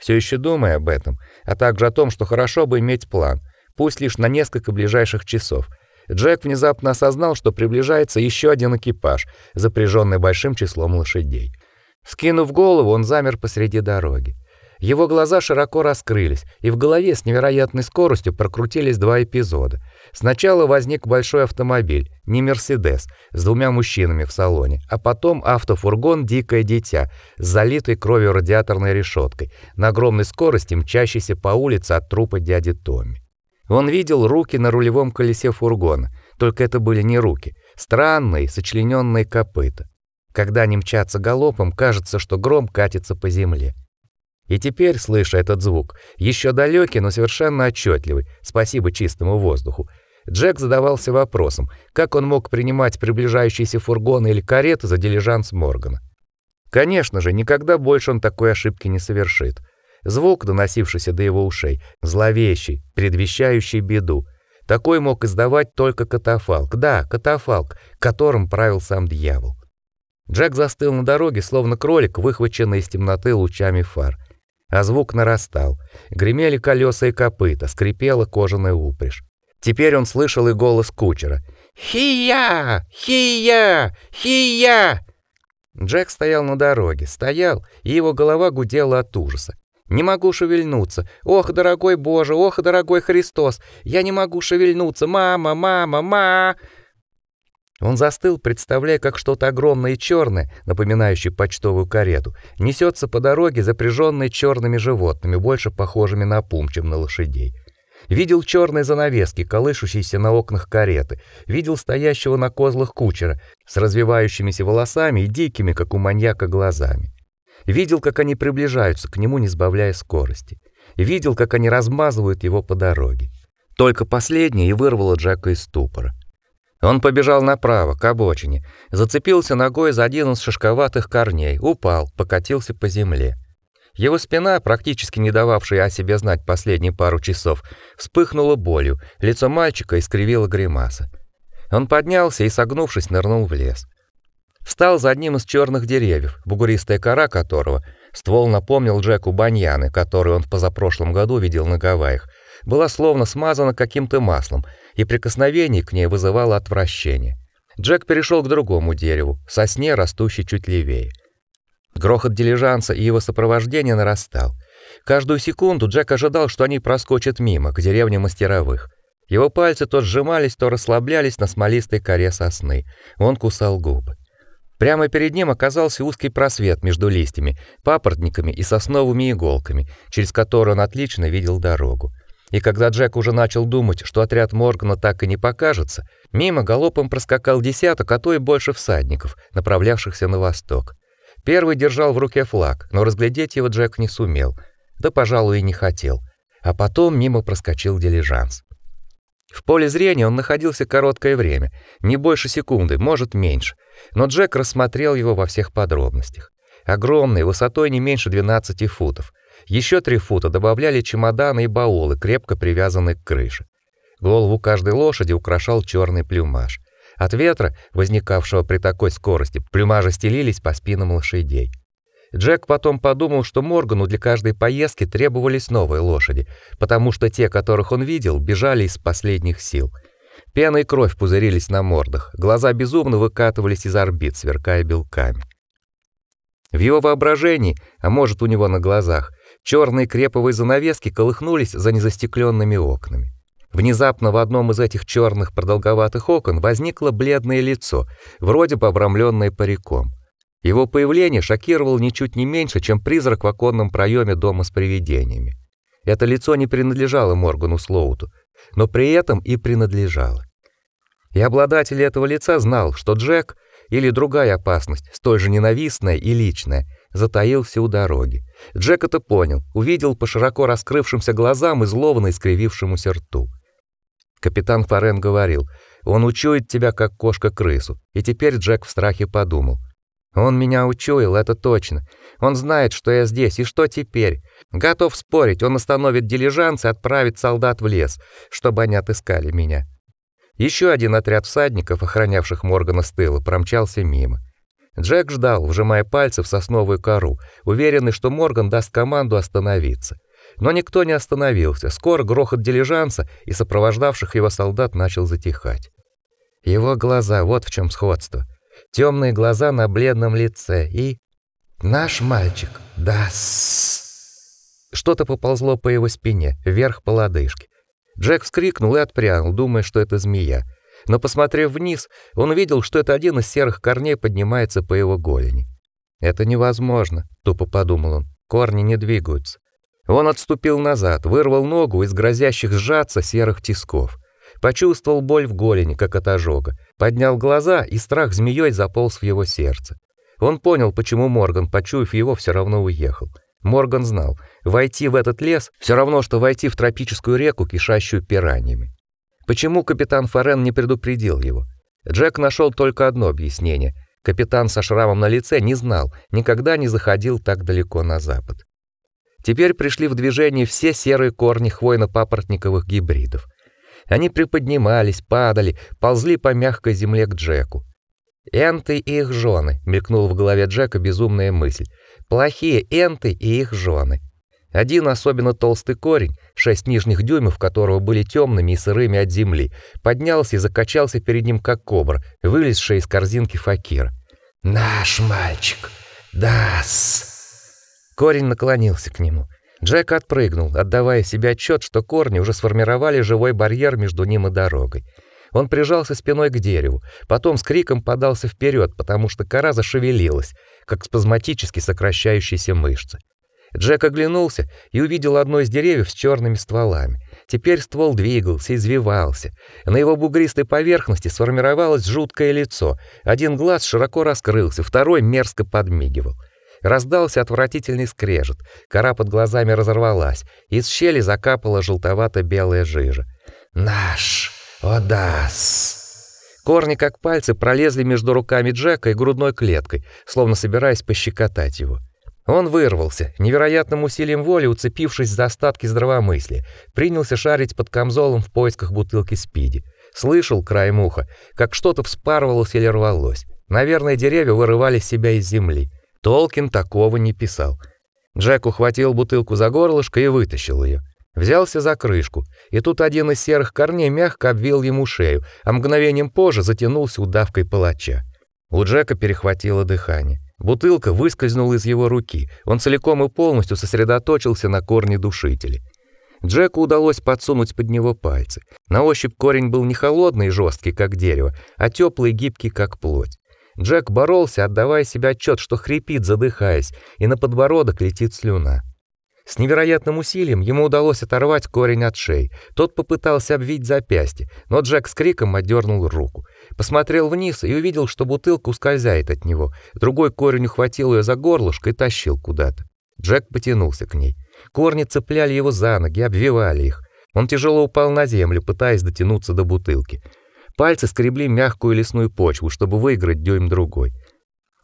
Все еще думая об этом, а также о том, что хорошо бы иметь план, пусть лишь на несколько ближайших часов, Джек внезапно осознал, что приближается еще один экипаж, запряженный большим числом лошадей. Скинув голову, он замер посреди дороги. Его глаза широко раскрылись, и в голове с невероятной скоростью прокрутились два эпизода. Сначала возник большой автомобиль, не Мерседес, с двумя мужчинами в салоне, а потом автофургон Дикое дитя с залитой кровью радиаторной решеткой, на огромной скорости мчащийся по улице от трупа дяди Томми. Он видел руки на рулевом колесе фургона, только это были не руки, странные сочлененные копыта. Когда они мчатся галопом, кажется, что гром катится по земле. И теперь, слыша этот звук, еще далекий, но совершенно отчетливый, спасибо чистому воздуху, Джек задавался вопросом, как он мог принимать приближающиеся фургоны или кареты за дилижанс Моргана. Конечно же, никогда больше он такой ошибки не совершит. Звук, доносившийся до его ушей, зловещий, предвещающий беду. Такой мог издавать только катафалк. Да, катафалк, которым правил сам дьявол. Джек застыл на дороге, словно кролик, выхваченный из темноты лучами фар. А звук нарастал. Гремели колеса и копыта, скрипела кожаная упряжь. Теперь он слышал и голос кучера. «Хия! Хия! Хия!» Джек стоял на дороге, стоял, и его голова гудела от ужаса. Не могу шевельнуться. Ох, дорогой Боже, ох, дорогой Христос, я не могу шевельнуться. Мама, мама, ма. Он застыл, представляя, как что-то огромное и черное, напоминающее почтовую карету, несется по дороге, запряженной черными животными, больше похожими на пум, чем на лошадей. Видел черные занавески, колышущиеся на окнах кареты, видел стоящего на козлах кучера с развивающимися волосами и дикими, как у маньяка, глазами. Видел, как они приближаются к нему, не сбавляя скорости. Видел, как они размазывают его по дороге. Только последнее и вырвало Джека из ступора. Он побежал направо, к обочине, зацепился ногой за один из шишковатых корней, упал, покатился по земле. Его спина, практически не дававшая о себе знать последние пару часов, вспыхнула болью, лицо мальчика искривило гримаса. Он поднялся и, согнувшись, нырнул в лес. Встал за одним из черных деревьев, бугуристая кора которого, ствол напомнил Джеку баньяны, которые он в позапрошлом году видел на Гавайях, была словно смазана каким-то маслом, и прикосновение к ней вызывало отвращение. Джек перешел к другому дереву, сосне, растущей чуть левее. Грохот дилижанса и его сопровождение нарастал. Каждую секунду Джек ожидал, что они проскочат мимо, к деревне мастеровых. Его пальцы то сжимались, то расслаблялись на смолистой коре сосны. Он кусал губы. Прямо перед ним оказался узкий просвет между листьями, папоротниками и сосновыми иголками, через который он отлично видел дорогу. И когда Джек уже начал думать, что отряд Моргана так и не покажется, мимо галопом проскакал десяток, а то и больше всадников, направлявшихся на восток. Первый держал в руке флаг, но разглядеть его Джек не сумел, да, пожалуй, и не хотел. А потом мимо проскочил дилижанс. В поле зрения он находился короткое время, не больше секунды, может, меньше, но Джек рассмотрел его во всех подробностях. Огромный, высотой не меньше 12 футов. Еще три фута добавляли чемоданы и баулы, крепко привязанные к крыше. Голову каждой лошади украшал черный плюмаж. От ветра, возникавшего при такой скорости, плюмажи стелились по спинам лошадей. Джек потом подумал, что Моргану для каждой поездки требовались новые лошади, потому что те, которых он видел, бежали из последних сил. Пена и кровь пузырились на мордах, глаза безумно выкатывались из орбит, сверкая белками. В его воображении, а может, у него на глазах, черные креповые занавески колыхнулись за незастекленными окнами. Внезапно в одном из этих черных продолговатых окон возникло бледное лицо, вроде бы обрамленное париком. Его появление шокировало ничуть не меньше, чем призрак в оконном проеме дома с привидениями. Это лицо не принадлежало Моргану Слоуту, но при этом и принадлежало. И обладатель этого лица знал, что Джек или другая опасность, столь же ненавистная и личная, затаился у дороги. Джек это понял, увидел по широко раскрывшимся глазам и злобно искривившемуся рту. Капитан Фарен говорил: "Он учует тебя как кошка крысу". И теперь Джек в страхе подумал: он меня учуял, это точно. Он знает, что я здесь, и что теперь? Готов спорить, он остановит дилижанс и отправит солдат в лес, чтобы они отыскали меня. Еще один отряд всадников, охранявших Моргана с тыла, промчался мимо. Джек ждал, вжимая пальцы в сосновую кору, уверенный, что Морган даст команду остановиться. Но никто не остановился. Скоро грохот дилижанса и сопровождавших его солдат начал затихать. Его глаза, вот в чем сходство темные глаза на бледном лице и наш мальчик. Да. Что-то поползло по его спине, вверх по лодыжке. Джек вскрикнул и отпрянул, думая, что это змея. Но посмотрев вниз, он увидел, что это один из серых корней поднимается по его голени. Это невозможно, тупо подумал он. Корни не двигаются. Он отступил назад, вырвал ногу из грозящих сжаться серых тисков. Почувствовал боль в голени, как от ожога, поднял глаза, и страх змеей заполз в его сердце. Он понял, почему Морган, почуяв его, все равно уехал. Морган знал, войти в этот лес все равно что войти в тропическую реку, кишащую пираньями. Почему капитан Фарен не предупредил его? Джек нашел только одно объяснение. Капитан со шрамом на лице не знал, никогда не заходил так далеко на запад. Теперь пришли в движение все серые корни хвойно-папоротниковых гибридов. Они приподнимались, падали, ползли по мягкой земле к Джеку. Энты и их жены, мелькнула в голове Джека безумная мысль. Плохие энты и их жены. Один особенно толстый корень, шесть нижних дюймов которого были темными и сырыми от земли, поднялся и закачался перед ним как кобра, вылезшая из корзинки факира. Наш мальчик. Дас. Корень наклонился к нему. Джек отпрыгнул, отдавая себе отчет, что корни уже сформировали живой барьер между ним и дорогой. Он прижался спиной к дереву, потом с криком подался вперед, потому что кора зашевелилась, как спазматически сокращающиеся мышцы. Джек оглянулся и увидел одно из деревьев с черными стволами. Теперь ствол двигался, извивался. На его бугристой поверхности сформировалось жуткое лицо. Один глаз широко раскрылся, второй мерзко подмигивал. Раздался отвратительный скрежет. Кора под глазами разорвалась. Из щели закапала желтовато-белая жижа. Наш Одас. Корни как пальцы пролезли между руками Джека и грудной клеткой, словно собираясь пощекотать его. Он вырвался, невероятным усилием воли уцепившись за остатки здравомыслия, принялся шарить под камзолом в поисках бутылки спиди. Слышал краем уха, как что-то вспарывалось или рвалось. Наверное, деревья вырывали себя из земли. Толкин такого не писал. Джек ухватил бутылку за горлышко и вытащил ее. Взялся за крышку, и тут один из серых корней мягко обвил ему шею, а мгновением позже затянулся удавкой палача. У Джека перехватило дыхание. Бутылка выскользнула из его руки. Он целиком и полностью сосредоточился на корне душителя. Джеку удалось подсунуть под него пальцы. На ощупь корень был не холодный и жесткий, как дерево, а теплый и гибкий, как плоть. Джек боролся, отдавая себе отчет, что хрипит, задыхаясь, и на подбородок летит слюна. С невероятным усилием ему удалось оторвать корень от шеи. Тот попытался обвить запястье, но Джек с криком отдернул руку. Посмотрел вниз и увидел, что бутылка ускользает от него. Другой корень ухватил ее за горлышко и тащил куда-то. Джек потянулся к ней. Корни цепляли его за ноги, обвивали их. Он тяжело упал на землю, пытаясь дотянуться до бутылки. Пальцы скребли мягкую лесную почву, чтобы выиграть дюйм другой.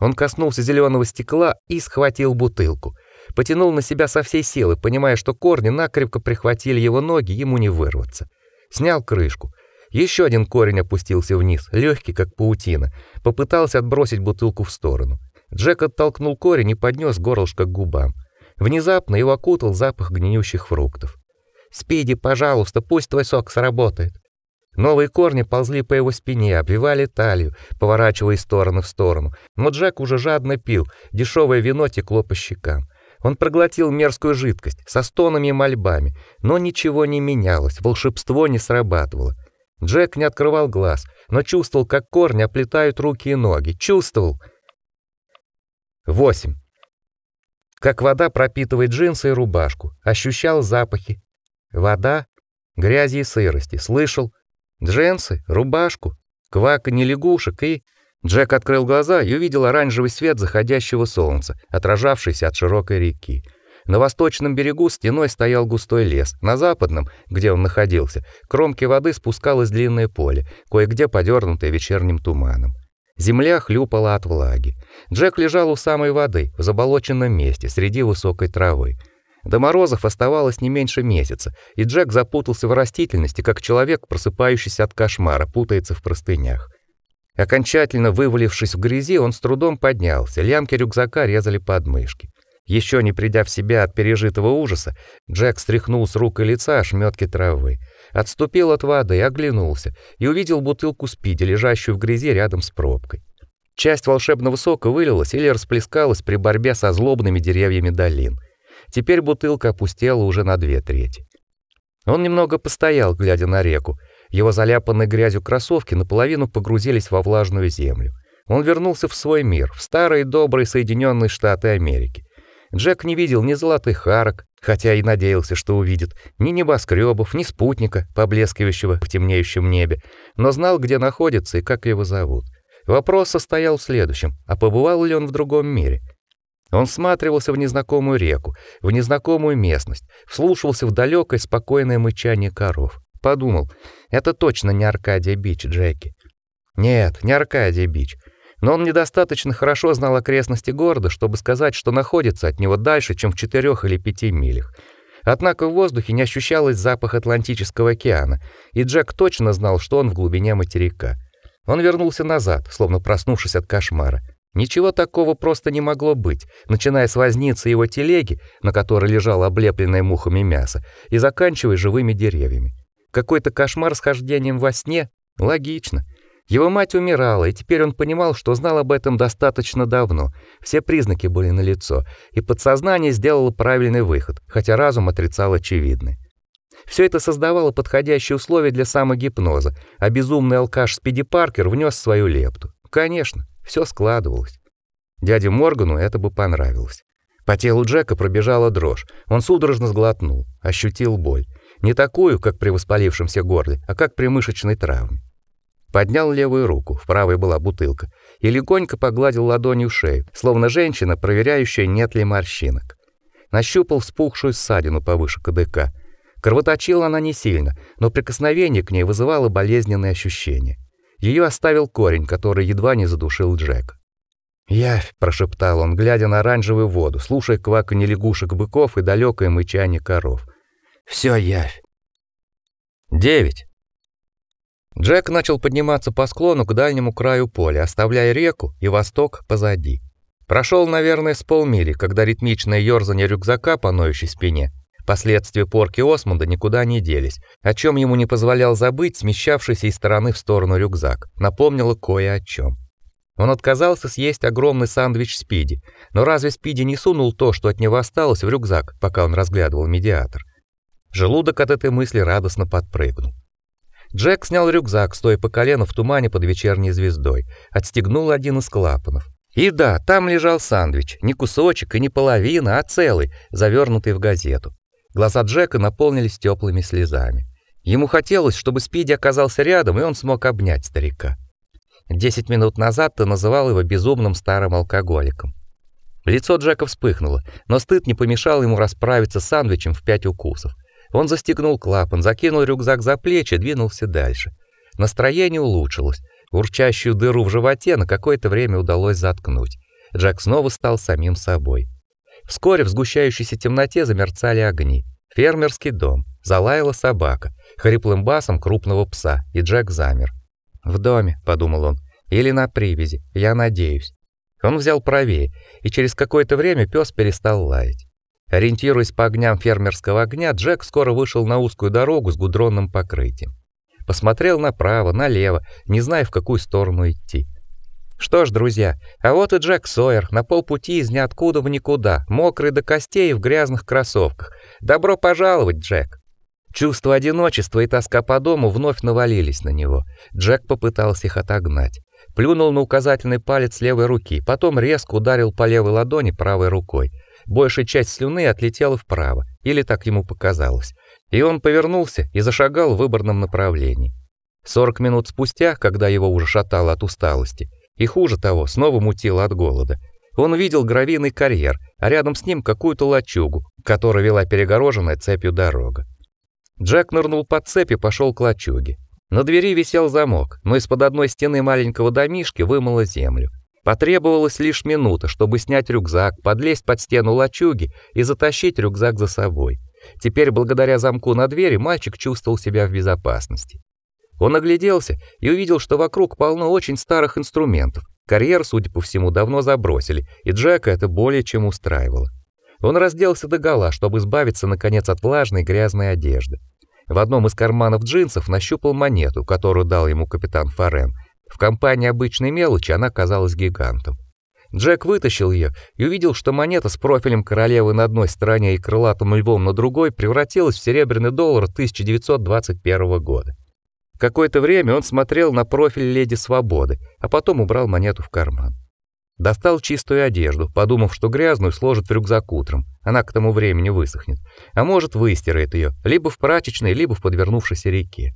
Он коснулся зеленого стекла и схватил бутылку. Потянул на себя со всей силы, понимая, что корни накрепко прихватили его ноги, ему не вырваться. Снял крышку. Еще один корень опустился вниз, легкий, как паутина. Попытался отбросить бутылку в сторону. Джек оттолкнул корень и поднес горлышко к губам. Внезапно его окутал запах гниющих фруктов. «Спиди, пожалуйста, пусть твой сок сработает». Новые корни ползли по его спине, обвивали талию, поворачивая из стороны в сторону. Но Джек уже жадно пил, дешевое вино текло по щекам. Он проглотил мерзкую жидкость со стонами и мольбами, но ничего не менялось, волшебство не срабатывало. Джек не открывал глаз, но чувствовал, как корни оплетают руки и ноги. Чувствовал. 8. Как вода пропитывает джинсы и рубашку. Ощущал запахи. Вода, грязи и сырости. Слышал джинсы, рубашку, кваканье лягушек и... Джек открыл глаза и увидел оранжевый свет заходящего солнца, отражавшийся от широкой реки. На восточном берегу стеной стоял густой лес. На западном, где он находился, к кромке воды спускалось длинное поле, кое-где подернутое вечерним туманом. Земля хлюпала от влаги. Джек лежал у самой воды, в заболоченном месте, среди высокой травы. До морозов оставалось не меньше месяца, и Джек запутался в растительности, как человек, просыпающийся от кошмара, путается в простынях. Окончательно вывалившись в грязи, он с трудом поднялся. Лямки рюкзака резали подмышки. Еще не придя в себя от пережитого ужаса, Джек стряхнул с рук и лица ошметки травы, отступил от воды, оглянулся и увидел бутылку спиди, лежащую в грязи рядом с пробкой. Часть волшебного сока вылилась или расплескалась при борьбе со злобными деревьями долин. Теперь бутылка опустела уже на две трети. Он немного постоял, глядя на реку. Его заляпанные грязью кроссовки наполовину погрузились во влажную землю. Он вернулся в свой мир, в старые добрые Соединенные Штаты Америки. Джек не видел ни золотых арок, хотя и надеялся, что увидит, ни небоскребов, ни спутника, поблескивающего в темнеющем небе, но знал, где находится и как его зовут. Вопрос состоял в следующем: а побывал ли он в другом мире? Он всматривался в незнакомую реку, в незнакомую местность, вслушивался в далекое спокойное мычание коров. Подумал: это точно не Аркадия Бич, Джеки. Нет, не Аркадия Бич но он недостаточно хорошо знал окрестности города, чтобы сказать, что находится от него дальше, чем в четырех или пяти милях. Однако в воздухе не ощущалось запах Атлантического океана, и Джек точно знал, что он в глубине материка. Он вернулся назад, словно проснувшись от кошмара. Ничего такого просто не могло быть, начиная с возницы его телеги, на которой лежало облепленное мухами мясо, и заканчивая живыми деревьями. Какой-то кошмар с хождением во сне? Логично. Его мать умирала, и теперь он понимал, что знал об этом достаточно давно. Все признаки были налицо, и подсознание сделало правильный выход, хотя разум отрицал очевидное. Все это создавало подходящие условия для самогипноза, а безумный алкаш Спиди Паркер внес свою лепту. Конечно, все складывалось. Дяде Моргану это бы понравилось. По телу Джека пробежала дрожь. Он судорожно сглотнул, ощутил боль. Не такую, как при воспалившемся горле, а как при мышечной травме. Поднял левую руку, в правой была бутылка, и легонько погладил ладонью шею, словно женщина, проверяющая, нет ли морщинок. Нащупал вспухшую ссадину повыше КДК. Кровоточила она не сильно, но прикосновение к ней вызывало болезненные ощущения. Ее оставил корень, который едва не задушил Джек. «Явь!» – прошептал он, глядя на оранжевую воду, слушая кваканье лягушек-быков и далекое мычание коров. «Все явь!» «Девять!» Джек начал подниматься по склону к дальнему краю поля, оставляя реку и восток позади. Прошел, наверное, с полмили, когда ритмичное ёрзание рюкзака по ноющей спине, последствия порки Осмонда никуда не делись, о чем ему не позволял забыть смещавшийся из стороны в сторону рюкзак, напомнило кое о чем. Он отказался съесть огромный сэндвич Спиди, но разве Спиди не сунул то, что от него осталось, в рюкзак, пока он разглядывал медиатор? Желудок от этой мысли радостно подпрыгнул. Джек снял рюкзак, стоя по колено в тумане под вечерней звездой, отстегнул один из клапанов. И да, там лежал сэндвич, не кусочек и не половина, а целый, завернутый в газету. Глаза Джека наполнились теплыми слезами. Ему хотелось, чтобы Спиди оказался рядом, и он смог обнять старика. Десять минут назад ты называл его безумным старым алкоголиком. Лицо Джека вспыхнуло, но стыд не помешал ему расправиться с сэндвичем в пять укусов. Он застегнул клапан, закинул рюкзак за плечи, двинулся дальше. Настроение улучшилось. Урчащую дыру в животе на какое-то время удалось заткнуть. Джек снова стал самим собой. Вскоре в сгущающейся темноте замерцали огни. Фермерский дом. Залаяла собака. Хриплым басом крупного пса, и Джек замер. «В доме», — подумал он, — «или на привязи, я надеюсь». Он взял правее, и через какое-то время пес перестал лаять. Ориентируясь по огням фермерского огня, Джек скоро вышел на узкую дорогу с гудронным покрытием. Посмотрел направо, налево, не зная, в какую сторону идти. Что ж, друзья, а вот и Джек Сойер на полпути из ниоткуда в никуда, мокрый до костей в грязных кроссовках. Добро пожаловать, Джек. Чувство одиночества и тоска по дому вновь навалились на него. Джек попытался их отогнать. Плюнул на указательный палец левой руки, потом резко ударил по левой ладони правой рукой. Большая часть слюны отлетела вправо, или так ему показалось. И он повернулся и зашагал в выбранном направлении. 40 минут спустя, когда его уже шатало от усталости, и хуже того, снова мутило от голода. Он увидел гравийный карьер, а рядом с ним какую-то лачугу, которая вела перегороженная цепью дорога. Джек нырнул под цепь и пошел к лачуге. На двери висел замок, но из-под одной стены маленького домишки вымыло землю. Потребовалось лишь минута, чтобы снять рюкзак, подлезть под стену лачуги и затащить рюкзак за собой. Теперь, благодаря замку на двери, мальчик чувствовал себя в безопасности. Он огляделся и увидел, что вокруг полно очень старых инструментов. Карьер, судя по всему, давно забросили, и Джека это более чем устраивало. Он разделся догола, чтобы избавиться наконец от влажной грязной одежды. В одном из карманов джинсов нащупал монету, которую дал ему капитан Фарен. В компании обычной мелочи она казалась гигантом. Джек вытащил ее и увидел, что монета с профилем королевы на одной стороне и крылатым львом на другой превратилась в серебряный доллар 1921 года. Какое-то время он смотрел на профиль леди Свободы, а потом убрал монету в карман. Достал чистую одежду, подумав, что грязную сложит в рюкзак утром. Она к тому времени высохнет, а может, выстирает ее либо в прачечной, либо в подвернувшейся реке.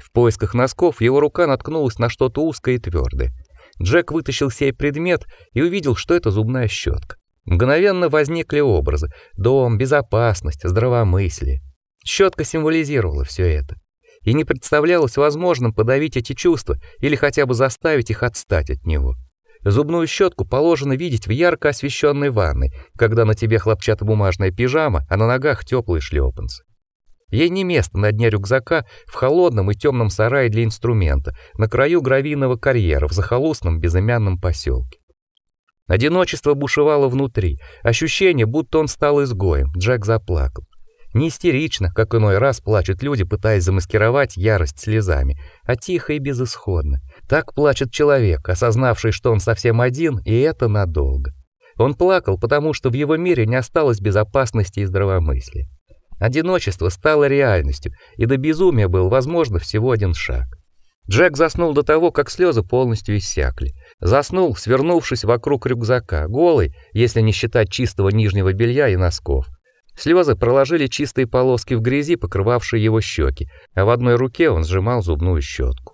В поисках носков его рука наткнулась на что-то узкое и твердое. Джек вытащил сей предмет и увидел, что это зубная щетка. Мгновенно возникли образы: дом, безопасность, здравомыслие. Щетка символизировала все это и не представлялось возможным подавить эти чувства или хотя бы заставить их отстать от него. Зубную щетку положено видеть в ярко освещенной ванной, когда на тебе хлопчатобумажная пижама, а на ногах теплые шлепанцы. Ей не место на дне рюкзака в холодном и темном сарае для инструмента, на краю гравийного карьера в захолустном безымянном поселке. Одиночество бушевало внутри, ощущение, будто он стал изгоем. Джек заплакал. Не истерично, как иной раз плачут люди, пытаясь замаскировать ярость слезами, а тихо и безысходно. Так плачет человек, осознавший, что он совсем один, и это надолго. Он плакал, потому что в его мире не осталось безопасности и здравомыслия. Одиночество стало реальностью, и до безумия был, возможно, всего один шаг. Джек заснул до того, как слезы полностью иссякли. Заснул, свернувшись вокруг рюкзака, голый, если не считать чистого нижнего белья и носков. Слезы проложили чистые полоски в грязи, покрывавшие его щеки, а в одной руке он сжимал зубную щетку.